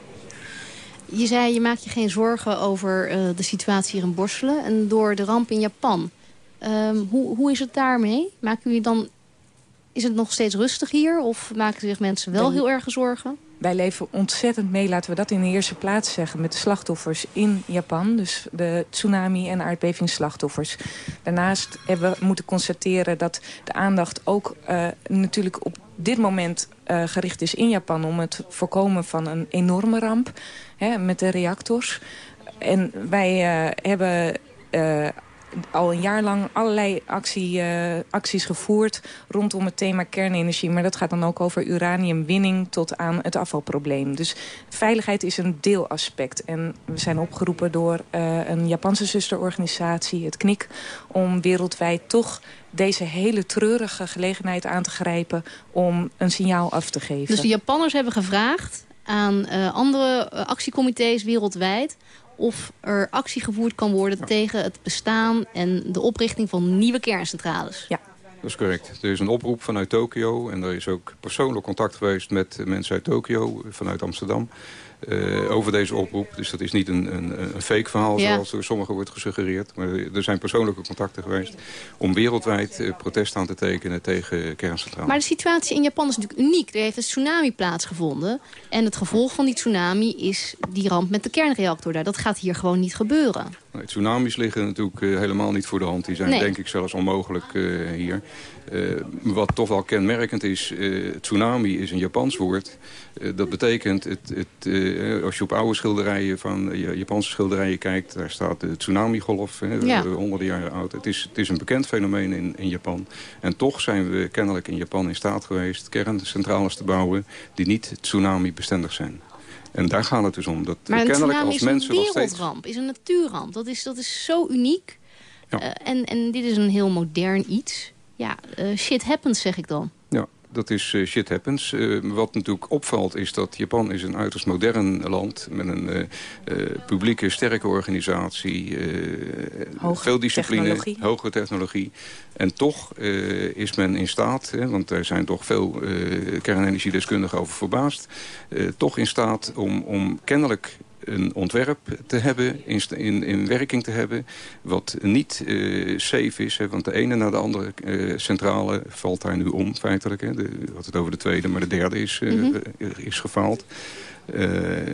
Je zei, je maakt je geen zorgen over eh, de situatie hier in Borselen... en door de ramp in Japan. Ehm, hoe, hoe is het daarmee? Maken jullie dan... Is het nog steeds rustig hier? Of maken zich mensen wel heel erg zorgen? Wij leven ontzettend mee, laten we dat in de eerste plaats zeggen... met de slachtoffers in Japan. Dus de tsunami- en aardbevingsslachtoffers. Daarnaast hebben we moeten constateren dat de aandacht ook eh, natuurlijk op dit moment eh, gericht is in Japan... om het voorkomen van een enorme ramp hè, met de reactors. En wij eh, hebben... al een jaar lang allerlei actie, eh, acties gevoerd rondom het thema kernenergie. Maar dat gaat dan ook over uraniumwinning tot aan het afvalprobleem. Dus veiligheid is een deelaspect. En we zijn opgeroepen door eh, een Japanse zusterorganisatie, het KNIK... om wereldwijd toch deze hele treurige gelegenheid aan te grijpen... om een signaal af te geven. Dus de Japanners hebben gevraagd aan eh, andere actiecomité's wereldwijd... of er actie gevoerd kan worden tegen het bestaan en de oprichting van nieuwe kerncentrales. Ja. Dat is correct. Er is een oproep vanuit Tokio. En er is ook persoonlijk contact geweest met mensen uit Tokio, vanuit Amsterdam. Eh, over deze oproep. Dus dat is niet een, een, een fake verhaal Ja. zoals door sommigen wordt gesuggereerd. Maar er zijn persoonlijke contacten geweest om wereldwijd eh, protest aan te tekenen tegen kerncentrales. Maar de situatie in Japan is natuurlijk uniek. Er heeft een tsunami plaatsgevonden. En het gevolg van die tsunami is die ramp met de kernreactor daar. Dat gaat hier gewoon niet gebeuren. Nee, tsunamis liggen natuurlijk eh, helemaal niet voor de hand. Die zijn Nee. denk ik zelfs onmogelijk hier. Eh, wat toch wel kenmerkend is, eh, tsunami is een Japans woord. Eh, dat betekent, het, het, als je op oude schilderijen van Japanse schilderijen kijkt... daar staat de tsunamigolf, Ja. honderden jaren oud. Het is, het is een bekend fenomeen in, in Japan. En toch zijn we kennelijk in Japan in staat geweest... kerncentrales te bouwen die niet tsunami-bestendig zijn. En daar gaat het dus om. Dat Maar kennelijk als is een steeds... wereldramp, is een natuurramp. Dat is, dat is zo uniek. Ja. En, en dit is een heel modern iets. Ja, eh, shit happens, zeg ik dan. Ja, dat is eh, shit happens. Eh, wat natuurlijk opvalt is dat Japan is een uiterst modern land... met een eh, eh, publieke sterke organisatie, eh, Hoge veel discipline, technologie. hoge technologie. En toch eh, is men in staat, hè, want er zijn toch veel eh, kernenergiedeskundigen over verbaasd... eh, toch in staat om, om kennelijk een ontwerp te hebben, in, in, in werking te hebben... wat niet eh, safe is. Hè, want de ene na de andere eh, centrale valt daar nu om, feitelijk. Hè. De, we hadden het over de tweede, maar de derde is, eh, Mhm. is gefaald.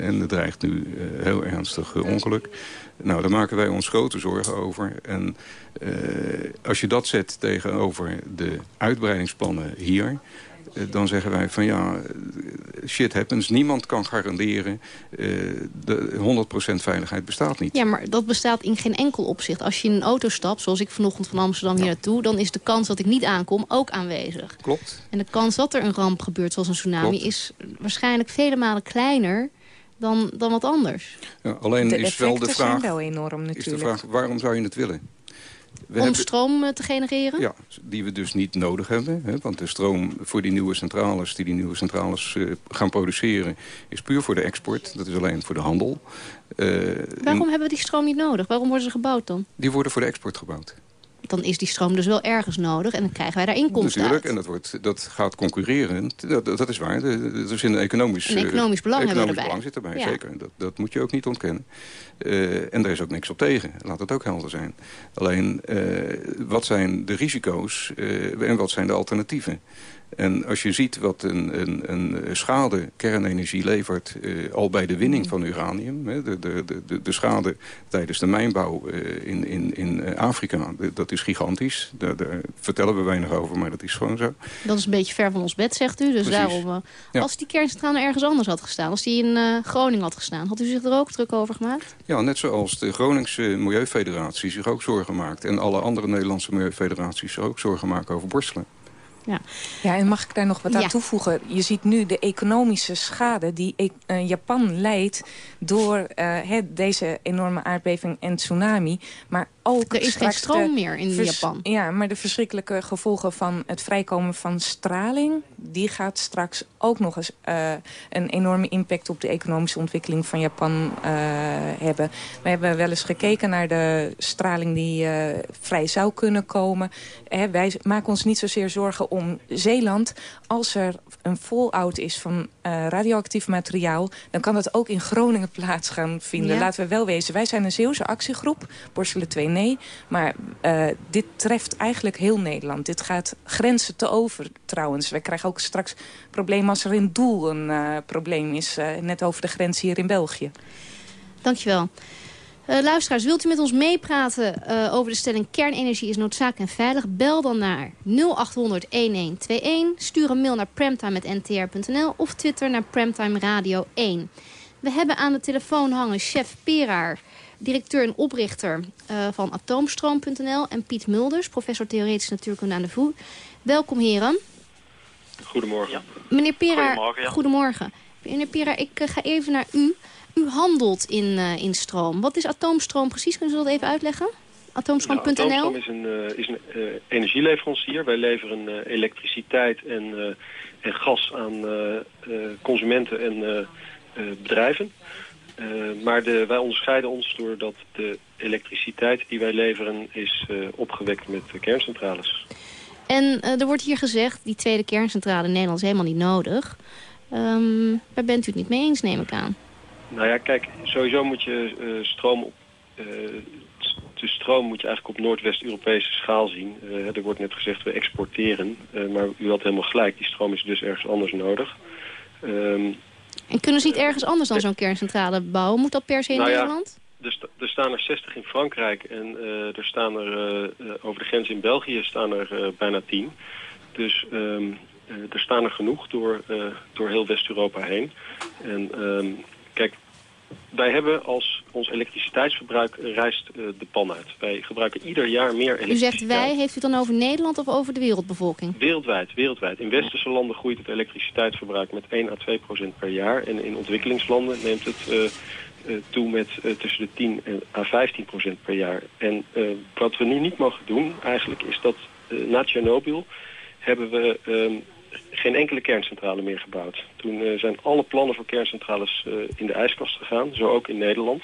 En er dreigt nu heel ernstig ongeluk. Nou, daar maken wij ons grote zorgen over. En als je dat zet tegenover de uitbreidingsplannen hier... eh, dan zeggen wij van ja, shit happens. Niemand kan garanderen, eh de 100% veiligheid bestaat niet. Ja, maar dat bestaat in geen enkel opzicht. Als je in een auto stapt, zoals ik vanochtend van Amsterdam hier naartoe... dan is de kans dat ik niet aankom ook aanwezig. Klopt. En de kans dat er een ramp gebeurt, zoals een tsunami... Klopt. is waarschijnlijk vele malen kleiner dan, dan wat anders. Ja, alleen de is wel de effecten zijn vraag, wel enorm is de natuurlijk. vraag, waarom zou je het willen? We Om hebben- stroom eh, te genereren? Ja, die we dus niet nodig hebben. Hè, want de stroom voor die nieuwe centrales, die die nieuwe centrales eh, gaan produceren... is puur voor de export. Dat is alleen voor de handel. Eh, Waarom en hebben we die stroom niet nodig? Waarom worden ze gebouwd dan? die worden voor de export gebouwd. Dan is die stroom dus wel ergens nodig en dan krijgen wij daar inkomsten Natuurlijk, uit. en dat, wordt, dat gaat concurreren. Dat, dat is waar. Er zit een economisch, Een economisch belang eh, hebben we economisch erbij. belang zit erbij, Ja. zeker. Dat, dat moet je ook niet ontkennen. Eh, en daar is ook niks op tegen. Laat het ook helder zijn. Alleen, eh, wat zijn de risico's eh, en wat zijn de alternatieven? En als je ziet wat een, een, een schade kernenergie levert... eh, al bij de winning van uranium... Hè, de, de, de, de schade tijdens de mijnbouw eh, in, in, in eh, Afrika... dat is gigantisch. Daar, daar vertellen we weinig over, maar dat is gewoon zo. Dat is een beetje ver van ons bed, zegt u. Dus Precies. daarom, Ja. als die kerncentrale ergens anders had gestaan... als die in Groningen had gestaan... had u zich er ook druk over gemaakt? Ja, net zoals de Groningse Milieufederatie zich ook zorgen maakt... en alle andere Nederlandse milieufederaties zich ook zorgen maken over borstelen. Ja. ja, en mag ik daar nog wat aan Ja. toevoegen? Je ziet nu de economische schade die eh, Japan leidt... door eh, deze enorme aardbeving en tsunami. Maar ook Er is geen stroom meer in Japan. Ja, maar de verschrikkelijke gevolgen van het vrijkomen van straling... die gaat straks ook nog eens eh, een enorme impact... op de economische ontwikkeling van Japan eh, hebben. We hebben wel eens gekeken naar de straling die eh, vrij zou kunnen komen. Hè, wij maken ons niet zozeer zorgen om Zeeland. Als er een fallout is van radioactief materiaal... dan kan dat ook in Groningen plaats gaan vinden. Ja. Laten we wel wezen. Wij zijn een Zeeuwse actiegroep. Borselen 2 nee. Maar eh, dit treft eigenlijk heel Nederland. Dit gaat grenzen te over trouwens. Wij krijgen ook straks problemen als er in Doel een eh, probleem is. eh, net over de grens hier in België. Dankjewel. Eh luisteraars, wilt u met ons meepraten over de stelling kernenergie is noodzakelijk en veilig? Bel dan naar 0800 1121. Stuur een mail naar premtime.ntr.nl of twitter naar Premtime Radio 1. We hebben aan de telefoon hangen chef Peraar, directeur en oprichter eh, van atoomstroom.nl... en Piet Mulders, professor theoretische natuurkunde aan de VU. Welkom heren. Goedemorgen. Meneer Peraar, Goedemorgen, ja. goedemorgen. Meneer Peraar, ik eh, ga even naar u. U handelt in, eh, in stroom. Wat is atoomstroom precies? Kunnen u dat even uitleggen? Atoomstroom.nl? Atoomstroom is een, eh, is een eh, energieleverancier. Wij leveren eh, elektriciteit en, eh, en gas aan eh, eh, consumenten en eh, eh, bedrijven. Eh, maar de, wij onderscheiden ons doordat de elektriciteit die wij leveren is eh, opgewekt met kerncentrales. En eh, er wordt hier gezegd, die tweede kerncentrale in Nederland is helemaal niet nodig. Ehm daar bent u het niet mee eens, neem ik aan. Nou ja, kijk, sowieso moet je stroom op... de stroom moet je eigenlijk op Noordwest-Europese schaal zien. Er wordt net gezegd, we exporteren. Maar u had helemaal gelijk, die stroom is dus ergens anders nodig. Ehm, En kunnen ze niet ergens anders dan zo'n kerncentrale bouwen? Moet dat per se in Nou ja, Nederland? er, sta- er staan er 60 in Frankrijk en eh, er staan er eh, eh, over de grens in België staan er bijna 10. Dus ehm, eh, er staan er genoeg door, door heel West-Europa heen. En ehm, kijk, wij hebben als ons elektriciteitsverbruik rijst eh, de pan uit. Wij gebruiken ieder jaar meer U elektriciteit. zegt wij, heeft u het dan over Nederland of over de wereldbevolking? Wereldwijd, wereldwijd. In westerse landen groeit het elektriciteitsverbruik met 1 à 2 procent per jaar. En in ontwikkelingslanden neemt het eh, eh, toe met tussen de 10 en à 15 procent per jaar. En wat we nu niet mogen doen eigenlijk is dat na Tsjernobyl hebben we ehm, geen enkele kerncentrale meer gebouwd. Toen eh, zijn alle plannen voor kerncentrales eh, in de ijskast gegaan, zo ook in Nederland.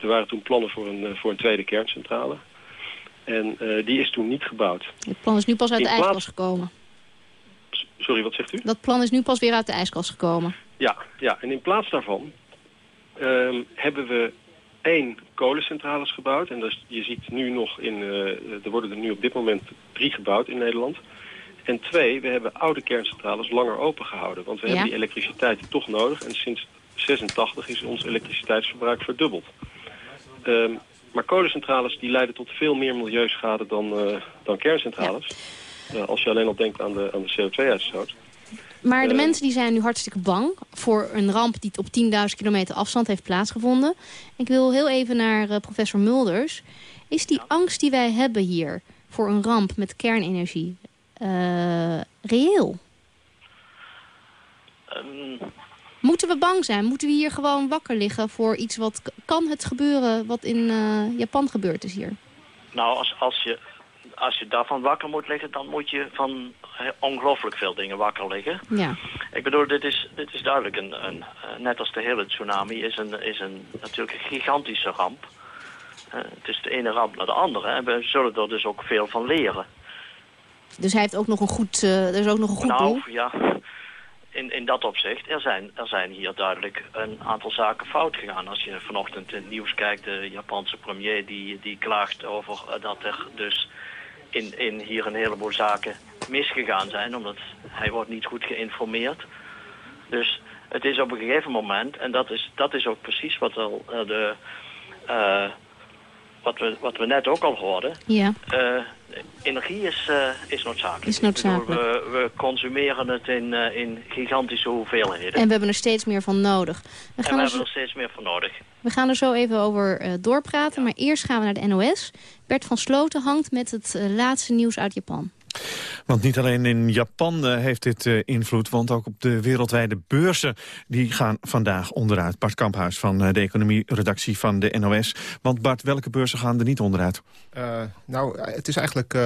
Er waren toen plannen voor een, eh, voor een tweede kerncentrale. En die is toen niet gebouwd. Het plan is nu pas uit In de plaats- ijskast gekomen. Sorry, wat zegt u? Dat plan is nu pas weer uit de ijskast gekomen. Ja, ja, en in plaats daarvan ehm, hebben we één kolencentrales gebouwd. En je ziet nu nog in, er worden er nu op dit moment drie gebouwd in Nederland. En twee, we hebben oude kerncentrales langer open gehouden. Want we Ja. hebben die elektriciteit toch nodig. En sinds 86 is ons elektriciteitsverbruik verdubbeld. Ehm, maar kolencentrales die leiden tot veel meer milieuschade dan, eh, dan kerncentrales. Eh, als je alleen al denkt aan de, aan de CO2-uitstoot. Maar de Eh, mensen die zijn nu hartstikke bang voor een ramp die op 10.000 kilometer afstand heeft plaatsgevonden. Ik wil heel even naar eh, professor Mulders. Is die angst die wij hebben hier voor een ramp met kernenergie eh, reëel? Ehm, Moeten we bang zijn? Moeten we hier gewoon wakker liggen voor iets wat... Kan het gebeuren wat in eh, Japan gebeurd is hier? nou, als, als, je, als je daarvan wakker moet liggen, dan moet je van eh, ongelooflijk veel dingen wakker liggen. Ja. Ik bedoel, dit is, dit is duidelijk een, een net als de hele tsunami, is, een, is een, natuurlijk een gigantische ramp. Het is de ene ramp naar de andere en we zullen er dus ook veel van leren. Dus hij heeft ook nog een goed, eh, er is ook nog een goed nou, doel. ja, in, in dat opzicht, er zijn, er zijn hier duidelijk een aantal zaken fout gegaan. Als je vanochtend in het nieuws kijkt, de Japanse premier die, die klaagt over eh, dat er dus in, in hier een heleboel zaken misgegaan zijn, omdat hij wordt niet goed geïnformeerd. Dus het is op een gegeven moment, en dat is, dat is ook precies wat, al, eh, de, wat, we, wat we net ook al hoorden. Ja. Eh, energie is, eh, is noodzakelijk. Is bedoel, noodzakelijk. we, we consumeren het in, eh, in gigantische hoeveelheden. En we hebben er steeds meer van nodig. We En gaan, we er, hebben er steeds meer voor nodig. we gaan er zo even over eh, doorpraten. Maar eerst gaan we naar de NOS. Bert van Sloten hangt met het laatste nieuws uit Japan. Want niet alleen in Japan eh, heeft dit uh, invloed, want ook op de wereldwijde beurzen die gaan vandaag onderuit. Bart Kamphuis van uh, de economie-redactie van de NOS. Want Bart, welke beurzen gaan er niet onderuit? nou, het is eigenlijk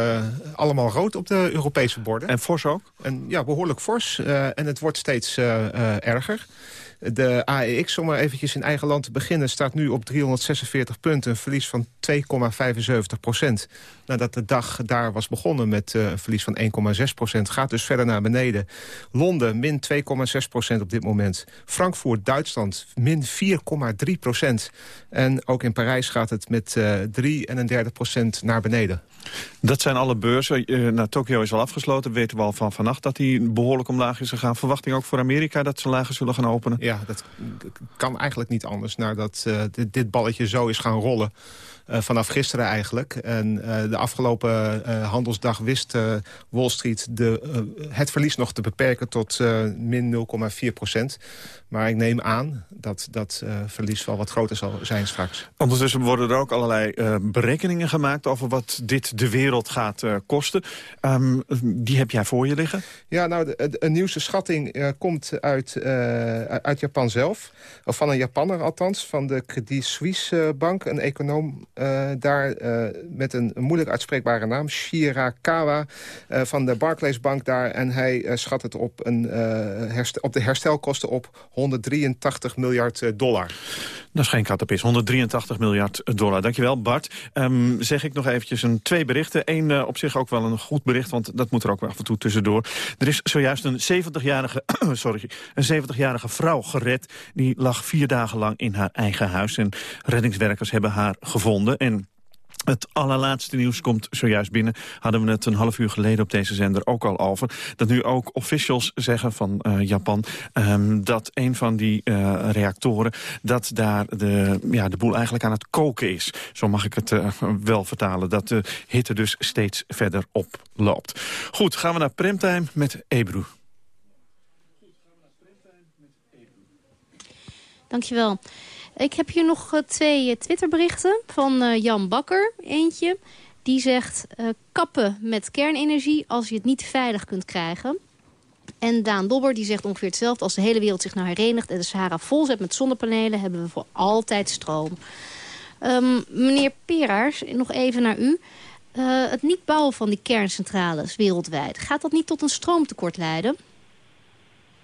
allemaal rood op de Europese borden. En fors ook? En, ja, behoorlijk fors. en het wordt steeds erger. De AEX, om maar eventjes in eigen land te beginnen... staat nu op 346 punten, een verlies van 2,75 procent. Nadat de dag daar was begonnen met uh, een verlies van 1,6 procent. Gaat dus verder naar beneden. Londen, min 2,6 procent op dit moment. Frankfurt, Duitsland, min 4,3 procent. En ook in Parijs gaat het met uh, 3 en een derde procent naar beneden. Dat zijn alle beurzen. Uh, nou, Tokio is al afgesloten. Weten we al van vannacht dat die behoorlijk omlaag is gegaan. Verwachting ook voor Amerika dat ze lager zullen gaan openen? Ja, dat kan eigenlijk niet anders nadat uh, dit, dit balletje zo is gaan rollen. Uh, vanaf gisteren eigenlijk. En uh, de afgelopen uh, handelsdag wist Wall Street de, het verlies nog te beperken tot min 0,4 procent. Maar ik neem aan dat dat verlies wel wat groter zal zijn straks. Ondertussen worden er ook allerlei berekeningen gemaakt over wat dit de wereld gaat kosten. Um, die heb jij voor je liggen? Ja, nou, de, de, een nieuwste schatting komt uit, uit Japan zelf. Of van een Japanner althans, van de Credit Suisse Bank, een econoom daar uh, met een, moeilijk uitspreekbare naam. Shirakawa uh, van de Barclays Bank daar. En hij schat het op, een, herstel, op de herstelkosten op 183 miljard dollar. Dat is geen kattenpis, 183 miljard dollar. Dankjewel Bart. Um, zeg ik nog eventjes een, twee berichten. Eén op zich ook wel een goed bericht, want dat moet er ook af en toe tussendoor. Er is zojuist een 70-jarige sorry, een 70-jarige vrouw gered. Die lag vier dagen lang in haar eigen huis. En reddingswerkers hebben haar gevonden. En het allerlaatste nieuws komt zojuist binnen. Hadden we het een half uur geleden op deze zender ook al over. Dat nu ook officials zeggen van uh, Japan... Um, dat een van die uh, reactoren, dat daar de, ja, de boel eigenlijk aan het koken is. Zo mag ik het uh, wel vertalen. Dat de hitte dus steeds verder oploopt. Goed, gaan we naar Premtime met Ebru. Dankjewel. Ik heb hier nog uh, twee uh, Twitterberichten van uh, Jan Bakker. Eentje, die zegt kappen met kernenergie als je het niet veilig kunt krijgen. En Daan Dobber die zegt ongeveer hetzelfde. Als de hele wereld zich nou herenigt en de Sahara vol zet met zonnepanelen... hebben we voor altijd stroom. Um, meneer Peraars, nog even naar u. het niet bouwen van die kerncentrales wereldwijd... gaat dat niet tot een stroomtekort leiden?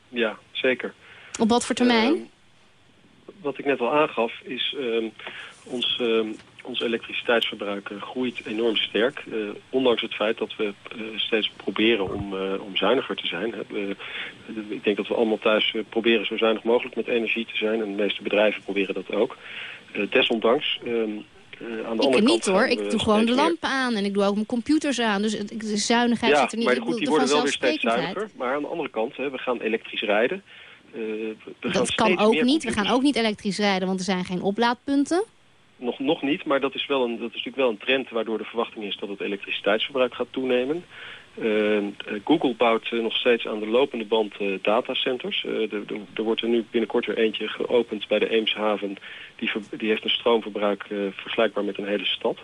Ja, zeker. Op wat voor termijn? Uh, wat ik net al aangaf is uh, ons, uh, ons elektriciteitsverbruik groeit enorm sterk. Uh, ondanks het feit dat we steeds proberen om, om zuiniger te zijn. ik denk dat we allemaal thuis proberen zo zuinig mogelijk met energie te zijn. En de meeste bedrijven proberen dat ook. desondanks... ehm, uh, aan de ik niet hoor, ik doe gewoon de lampen aan en ik doe ook mijn computers aan. Dus de zuinigheid ja, zit er niet maar goed, die worden wel weer steeds zuiniger. Maar aan de andere kant, hè, we gaan elektrisch rijden. Uh, dat kan ook niet. We gaan ook niet elektrisch rijden, want er zijn geen oplaadpunten. Nog, nog niet, maar dat is, wel een, dat is natuurlijk wel een trend waardoor de verwachting is dat het elektriciteitsverbruik gaat toenemen. Uh, Google bouwt uh, nog steeds aan de lopende band uh, datacenters. er wordt er nu binnenkort weer eentje geopend bij de Eemshaven. Die, die heeft een stroomverbruik vergelijkbaar met een hele stad.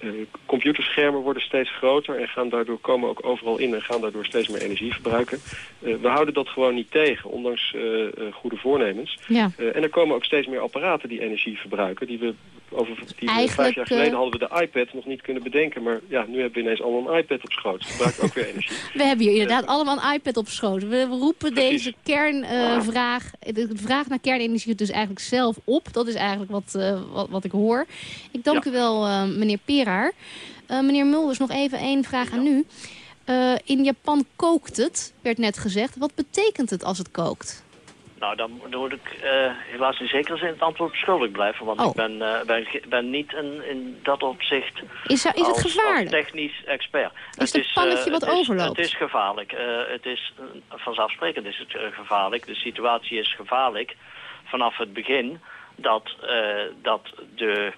Uh, computerschermen worden steeds groter en gaan daardoor komen ook overal in en gaan daardoor steeds meer energie verbruiken. Uh, we houden dat gewoon niet tegen, ondanks uh, goede voornemens. Ja. en er komen ook steeds meer apparaten die energie verbruiken. Die we over die we vijf jaar geleden hadden we de iPad nog niet kunnen bedenken. Maar ja, nu hebben we ineens allemaal een iPad op schoot. Dat gebruikt ook weer energie. We hebben hier inderdaad allemaal een iPad op schoot. We, roepen Precies. deze kernvraag, de vraag naar kernenergie dus eigenlijk zelf op. Dat is eigenlijk wat, wat, wat, ik hoor. Ik dank ja. u wel, meneer Uh, meneer Mulders, nog even één vraag aan u. Uh, in Japan kookt het, werd net gezegd. Wat betekent het als het kookt? Nou, dan, dan moet ik uh, helaas in zekere zin het antwoord schuldig blijven. Want oh. ik ben, ben, ben niet in, in dat opzicht is, er, is als, het gevaarlijk? als technisch expert. Is het pannetje wat het is, overloopt? Het is gevaarlijk. het is, vanzelfsprekend is het gevaarlijk. De situatie is gevaarlijk vanaf het begin dat, dat de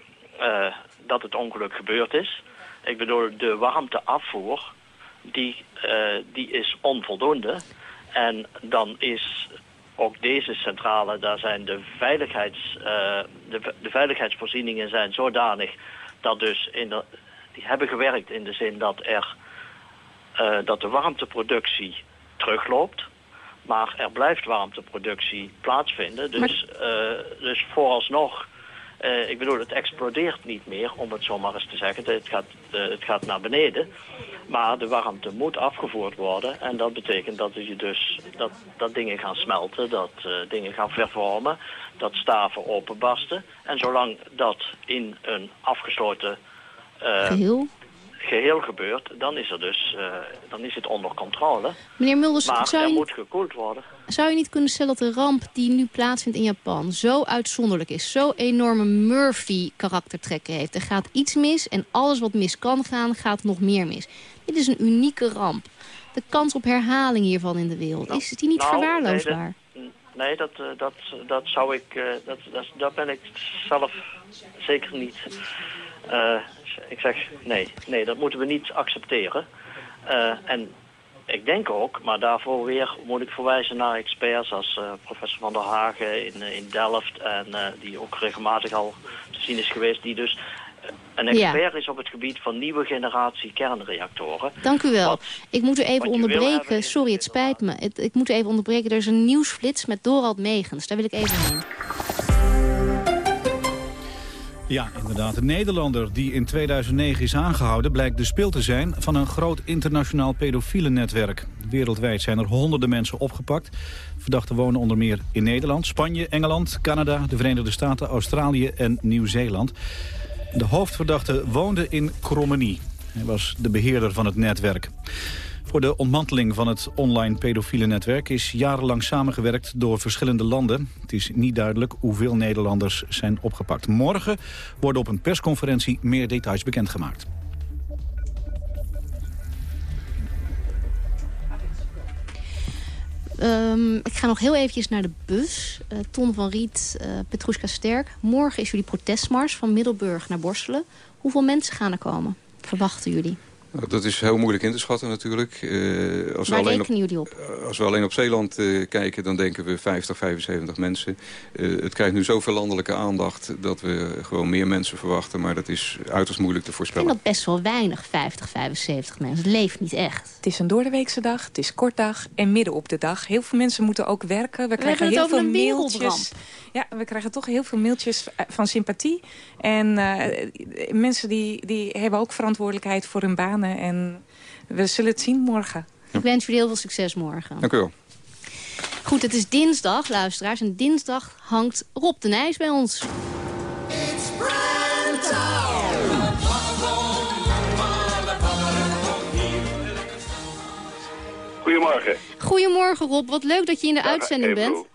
dat het ongeluk gebeurd is. Ik bedoel, de warmteafvoer, die, uh, die is onvoldoende. En dan is ook deze centrale, daar zijn de, veiligheids, uh, de, de veiligheidsvoorzieningen zijn zodanig dat dus in de, die hebben gewerkt in de zin dat, er, eh, dat de warmteproductie terugloopt. Maar er blijft warmteproductie plaatsvinden. Dus, eh, dus vooralsnog, eh, ik bedoel, het explodeert niet meer, om het zo maar eens te zeggen. Het gaat, eh, het gaat naar beneden. Maar de warmte moet afgevoerd worden. En dat betekent dat, je dus, dat, dat dingen gaan smelten, dat eh, dingen gaan vervormen, dat staven openbarsten. En zolang dat in een afgesloten eh, Geheel? Geheel gebeurt, dan is, er dus, eh, dan is het onder controle. Meneer Mulders, maar zou er je, moet gekoeld worden. zou je niet kunnen stellen dat de ramp die nu plaatsvindt in Japan zo uitzonderlijk is, zo enorme Murphy-karaktertrekken heeft? Er gaat iets mis en alles wat mis kan gaan, gaat nog meer mis. Dit is een unieke ramp. De kans op herhaling hiervan in de wereld, is die niet Nou, verwaarloosbaar? Nee, dat, nee, dat, eh, dat, dat zou ik, eh, dat, dat, dat ben ik zelf zeker niet. Eh, ik zeg nee, nee, dat moeten we niet accepteren. Eh, en ik denk ook, maar daarvoor weer moet ik verwijzen naar experts als eh, professor Van der Hagen in, in Delft. En die ook regelmatig al te zien is geweest. Die dus een Ja. expert is op het gebied van nieuwe generatie kernreactoren. Dank u wel. ik moet u even onderbreken. hebben Sorry, het spijt me. Het- ik moet u even onderbreken. Er is een nieuwsflits met Dorald Megens. Daar wil ik even heen. Ja, inderdaad. Een Nederlander die in 2009 is aangehouden... blijkt de speel te zijn van een groot internationaal pedofiele netwerk. Wereldwijd zijn er honderden mensen opgepakt. Verdachten wonen onder meer in Nederland, Spanje, Engeland, Canada... de Verenigde Staten, Australië en Nieuw-Zeeland. De hoofdverdachte woonde in Krommenie. Hij was de beheerder van het netwerk. Voor de ontmanteling van het online pedofiele netwerk is jarenlang samengewerkt door verschillende landen. Het is niet duidelijk hoeveel Nederlanders zijn opgepakt. Morgen worden op een persconferentie meer details bekendgemaakt. Ehm, ik ga nog heel eventjes naar de bus. Eh, Ton van Riet, Petrushka Sterk. Morgen is jullie protestmars van Middelburg naar Borselen. Hoeveel mensen gaan er komen? Verwachten jullie? Nou, Dat is heel moeilijk in te schatten natuurlijk. Eh, als, we Waar alleen rekenen op, jullie op? als we alleen op Zeeland eh, kijken, dan denken we 50, 75 mensen. Eh, het krijgt nu zoveel landelijke aandacht dat we gewoon meer mensen verwachten. Maar dat is uiterst moeilijk te Ik voorspellen. vind dat best wel weinig, 50, 75 mensen. Het leeft niet echt. Het is een doordeweekse dag, het is kortdag en midden op de dag. Heel veel mensen moeten ook werken. We, krijgen hebben het heel over veel een mailtjes. Ja, we krijgen toch heel veel mailtjes van sympathie. En eh, mensen die, die hebben ook verantwoordelijkheid voor hun banen. En we zullen het zien morgen. Ik wens jullie heel veel succes morgen. Dank u wel. Goed, het is dinsdag, luisteraars. En dinsdag hangt Rob de Nijs bij ons. Goedemorgen. Goedemorgen Rob, wat leuk dat je in de uitzending bent.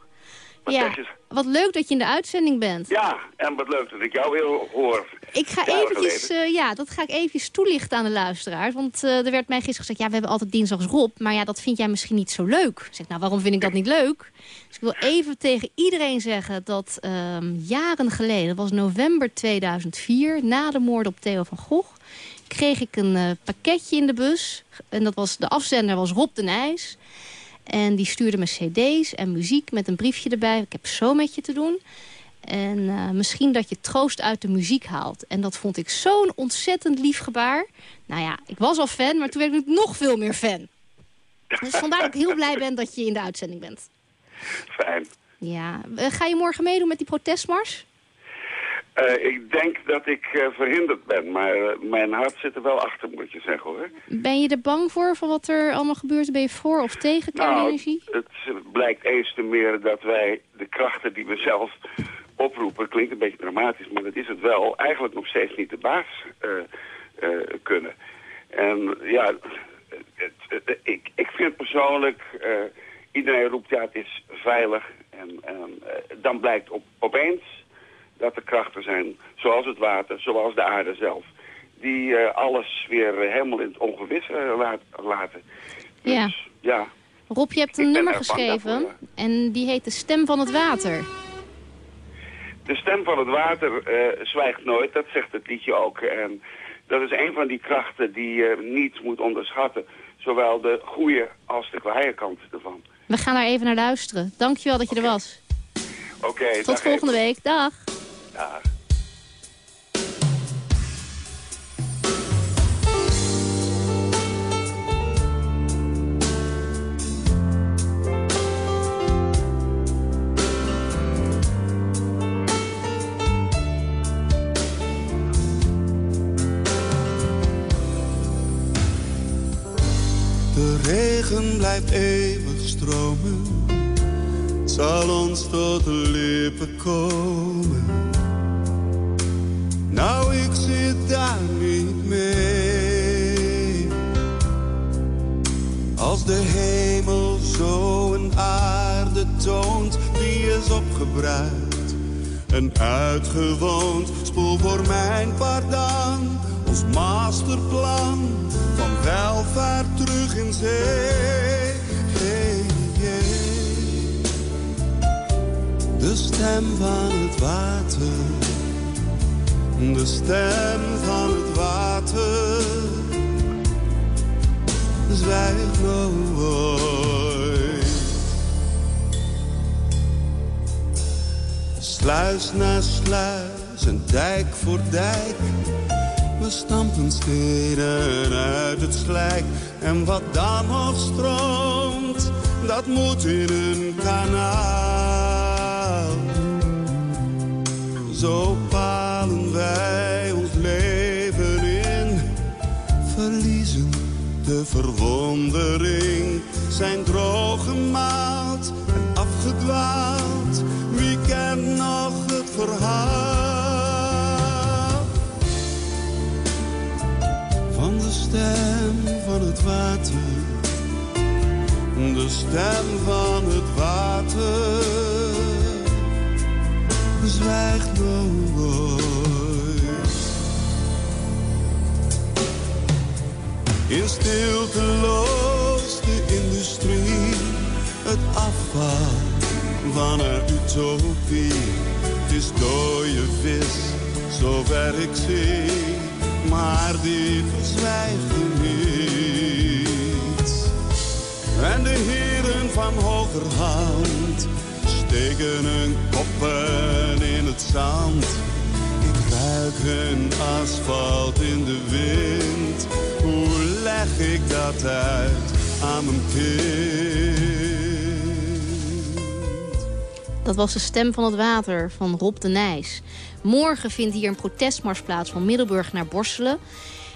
Wat ja, wat leuk dat je in de uitzending bent. Ja, en wat leuk dat ik jou weer hoor. Ik ga eventjes, eh, ja, dat ga ik eventjes toelichten aan de luisteraars. Want eh, er werd mij gisteren gezegd, ja, we hebben altijd dinsdags Rob. Maar ja, dat vind jij misschien niet zo leuk. Ik zeg, nou, waarom vind ik dat niet leuk? Dus ik wil even tegen iedereen zeggen dat ehm, jaren geleden, dat was november 2004, na de moord op Theo van Gogh, kreeg ik een eh, pakketje in de bus. En dat was, de afzender was Rob de Nijs. En die stuurde me cd's en muziek met een briefje erbij. Ik heb zo met je te doen. En eh, misschien dat je troost uit de muziek haalt. En dat vond ik zo'n ontzettend lief gebaar. Nou ja, ik was al fan, maar toen werd ik nog veel meer fan. Dus vandaar dat ik heel blij ben dat je in de uitzending bent. Fijn. Ja, eh, ga je morgen meedoen met die protestmars? Eh, ik denk dat ik eh, verhinderd ben, maar eh, mijn hart zit er wel achter, moet je zeggen hoor. Ben je er bang voor, van wat er allemaal gebeurt? Ben je voor of tegen Nou, kernenergie? het blijkt eens te meer dat wij de krachten die we zelf oproepen, klinkt een beetje dramatisch, maar dat is het wel, eigenlijk nog steeds niet de baas kunnen. En ja, het, het- ik, ik vind persoonlijk, iedereen roept ja het is veilig en, en dan blijkt op, opeens dat er krachten zijn, zoals het water, zoals de aarde zelf, die eh, alles weer helemaal in het ongewisse eh, laat- laten. Ja. Ja, Rob, je hebt een ik nummer er geschreven. daarvoor, En die heet De Stem van het Water. De stem van het water eh, zwijgt nooit, dat zegt het liedje ook. En dat is een van die krachten die je niet moet onderschatten. Zowel de goede als de kwaaie kant ervan. We gaan daar even naar luisteren. Dankjewel dat je er was. Oké, Tot volgende even. week. Dag. De regen blijft eeuwig stromen, zal ons tot de lippen komen. Is opgebruikt en uitgewoond. Spoel voor mijn pardon, ons masterplan van welvaart terug in zee. Hey, hey. De stem van het water, de stem van het water, zwijgt nooit. Sluis na sluis en dijk voor dijk. We stampen steden uit het slijk. En wat dan nog stroomt, dat moet in een kanaal. Zo palen wij ons leven in. Verliezen de verwondering. Zijn droog gemaald en afgedwaald. Van de stem van het water? De stem van het water zwijgt nooit. In stilte loost de industrie het afval van een utopie. Is dode vis, zover ik zie, maar die verzwijgt niet. En de heren van hogerhand steken hun koppen in het zand. Ik ruik hun asfalt in de wind. Hoe leg ik dat uit aan mijn kind? Dat was de stem van het water van Rob de Nijs. Morgen vindt hier een protestmars plaats van Middelburg naar Borselen.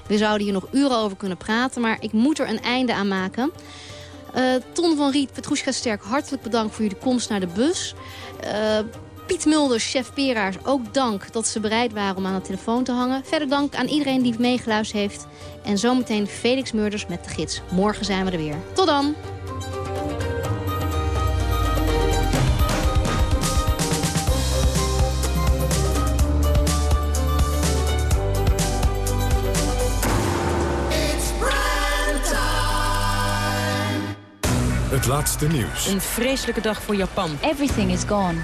We zouden hier nog uren over kunnen praten, maar ik moet er een einde aan maken. Eh, Ton van Riet, Petrushka Sterk, hartelijk bedankt voor jullie komst naar de bus. Eh, Piet Mulders, chef Peraars, ook dank dat ze bereid waren om aan de telefoon te hangen. Verder dank aan iedereen die meegeluisterd heeft. En zometeen Felix Murders met de gids. Morgen zijn we er weer. Tot dan! Laatste nieuws. Een vreselijke dag voor Japan. Everything is gone.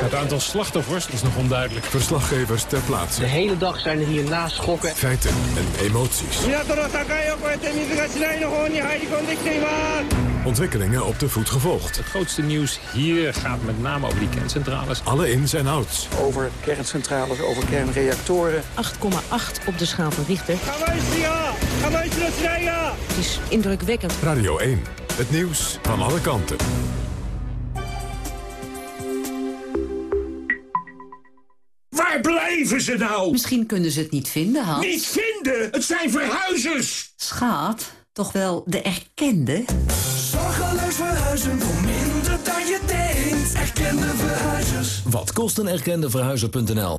Het aantal slachtoffers is nog onduidelijk. Verslaggevers ter plaatse. De hele dag zijn er hier naschokken. Feiten en emoties. Ontwikkelingen op de voet gevolgd. Het grootste nieuws hier gaat met name over die kerncentrales. Alle ins en outs. Over kerncentrales, over kernreactoren. 8,8 op de schaal van Richter. Het is indrukwekkend. Radio 1. Het nieuws van alle kanten. Waar blijven ze nou? Misschien kunnen ze het niet vinden, Hans. Niet vinden? Het zijn verhuizers! Schaat, toch wel de erkende? Zorgeloos verhuizen voor minder dan je denkt. Erkende verhuizers. Wat kost een erkende verhuizer.nl?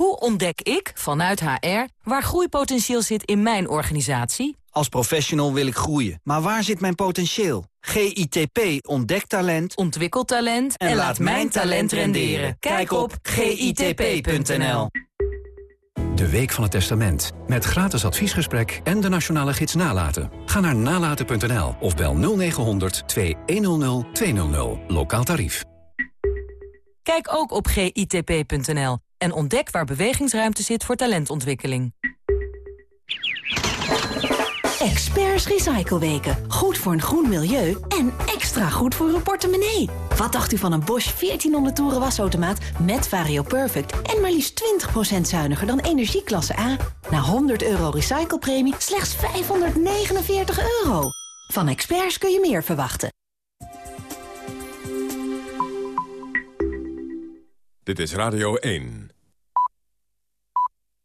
Hoe ontdek ik, vanuit HR, waar groeipotentieel zit in mijn organisatie? Als professional wil ik groeien, maar waar zit mijn potentieel? GITP ontdekt talent, ontwikkelt talent en, laat mijn talent renderen. Kijk op gitp.nl. De Week van het Testament. Met gratis adviesgesprek en de nationale gids Nalaten. Ga naar nalaten.nl of bel 0900 2100 200. Lokaal tarief. Kijk ook op gitp.nl en ontdek waar bewegingsruimte zit voor talentontwikkeling. Experts Recycleweken. Goed voor een groen milieu en extra goed voor uw portemonnee. Wat dacht u van een Bosch 1400 toeren wasautomaat met Vario Perfect... en maar liefst 20% zuiniger dan energieklasse A? Na 100 euro recyclepremie slechts 549 euro. Van Experts kun je meer verwachten. Dit is Radio 1.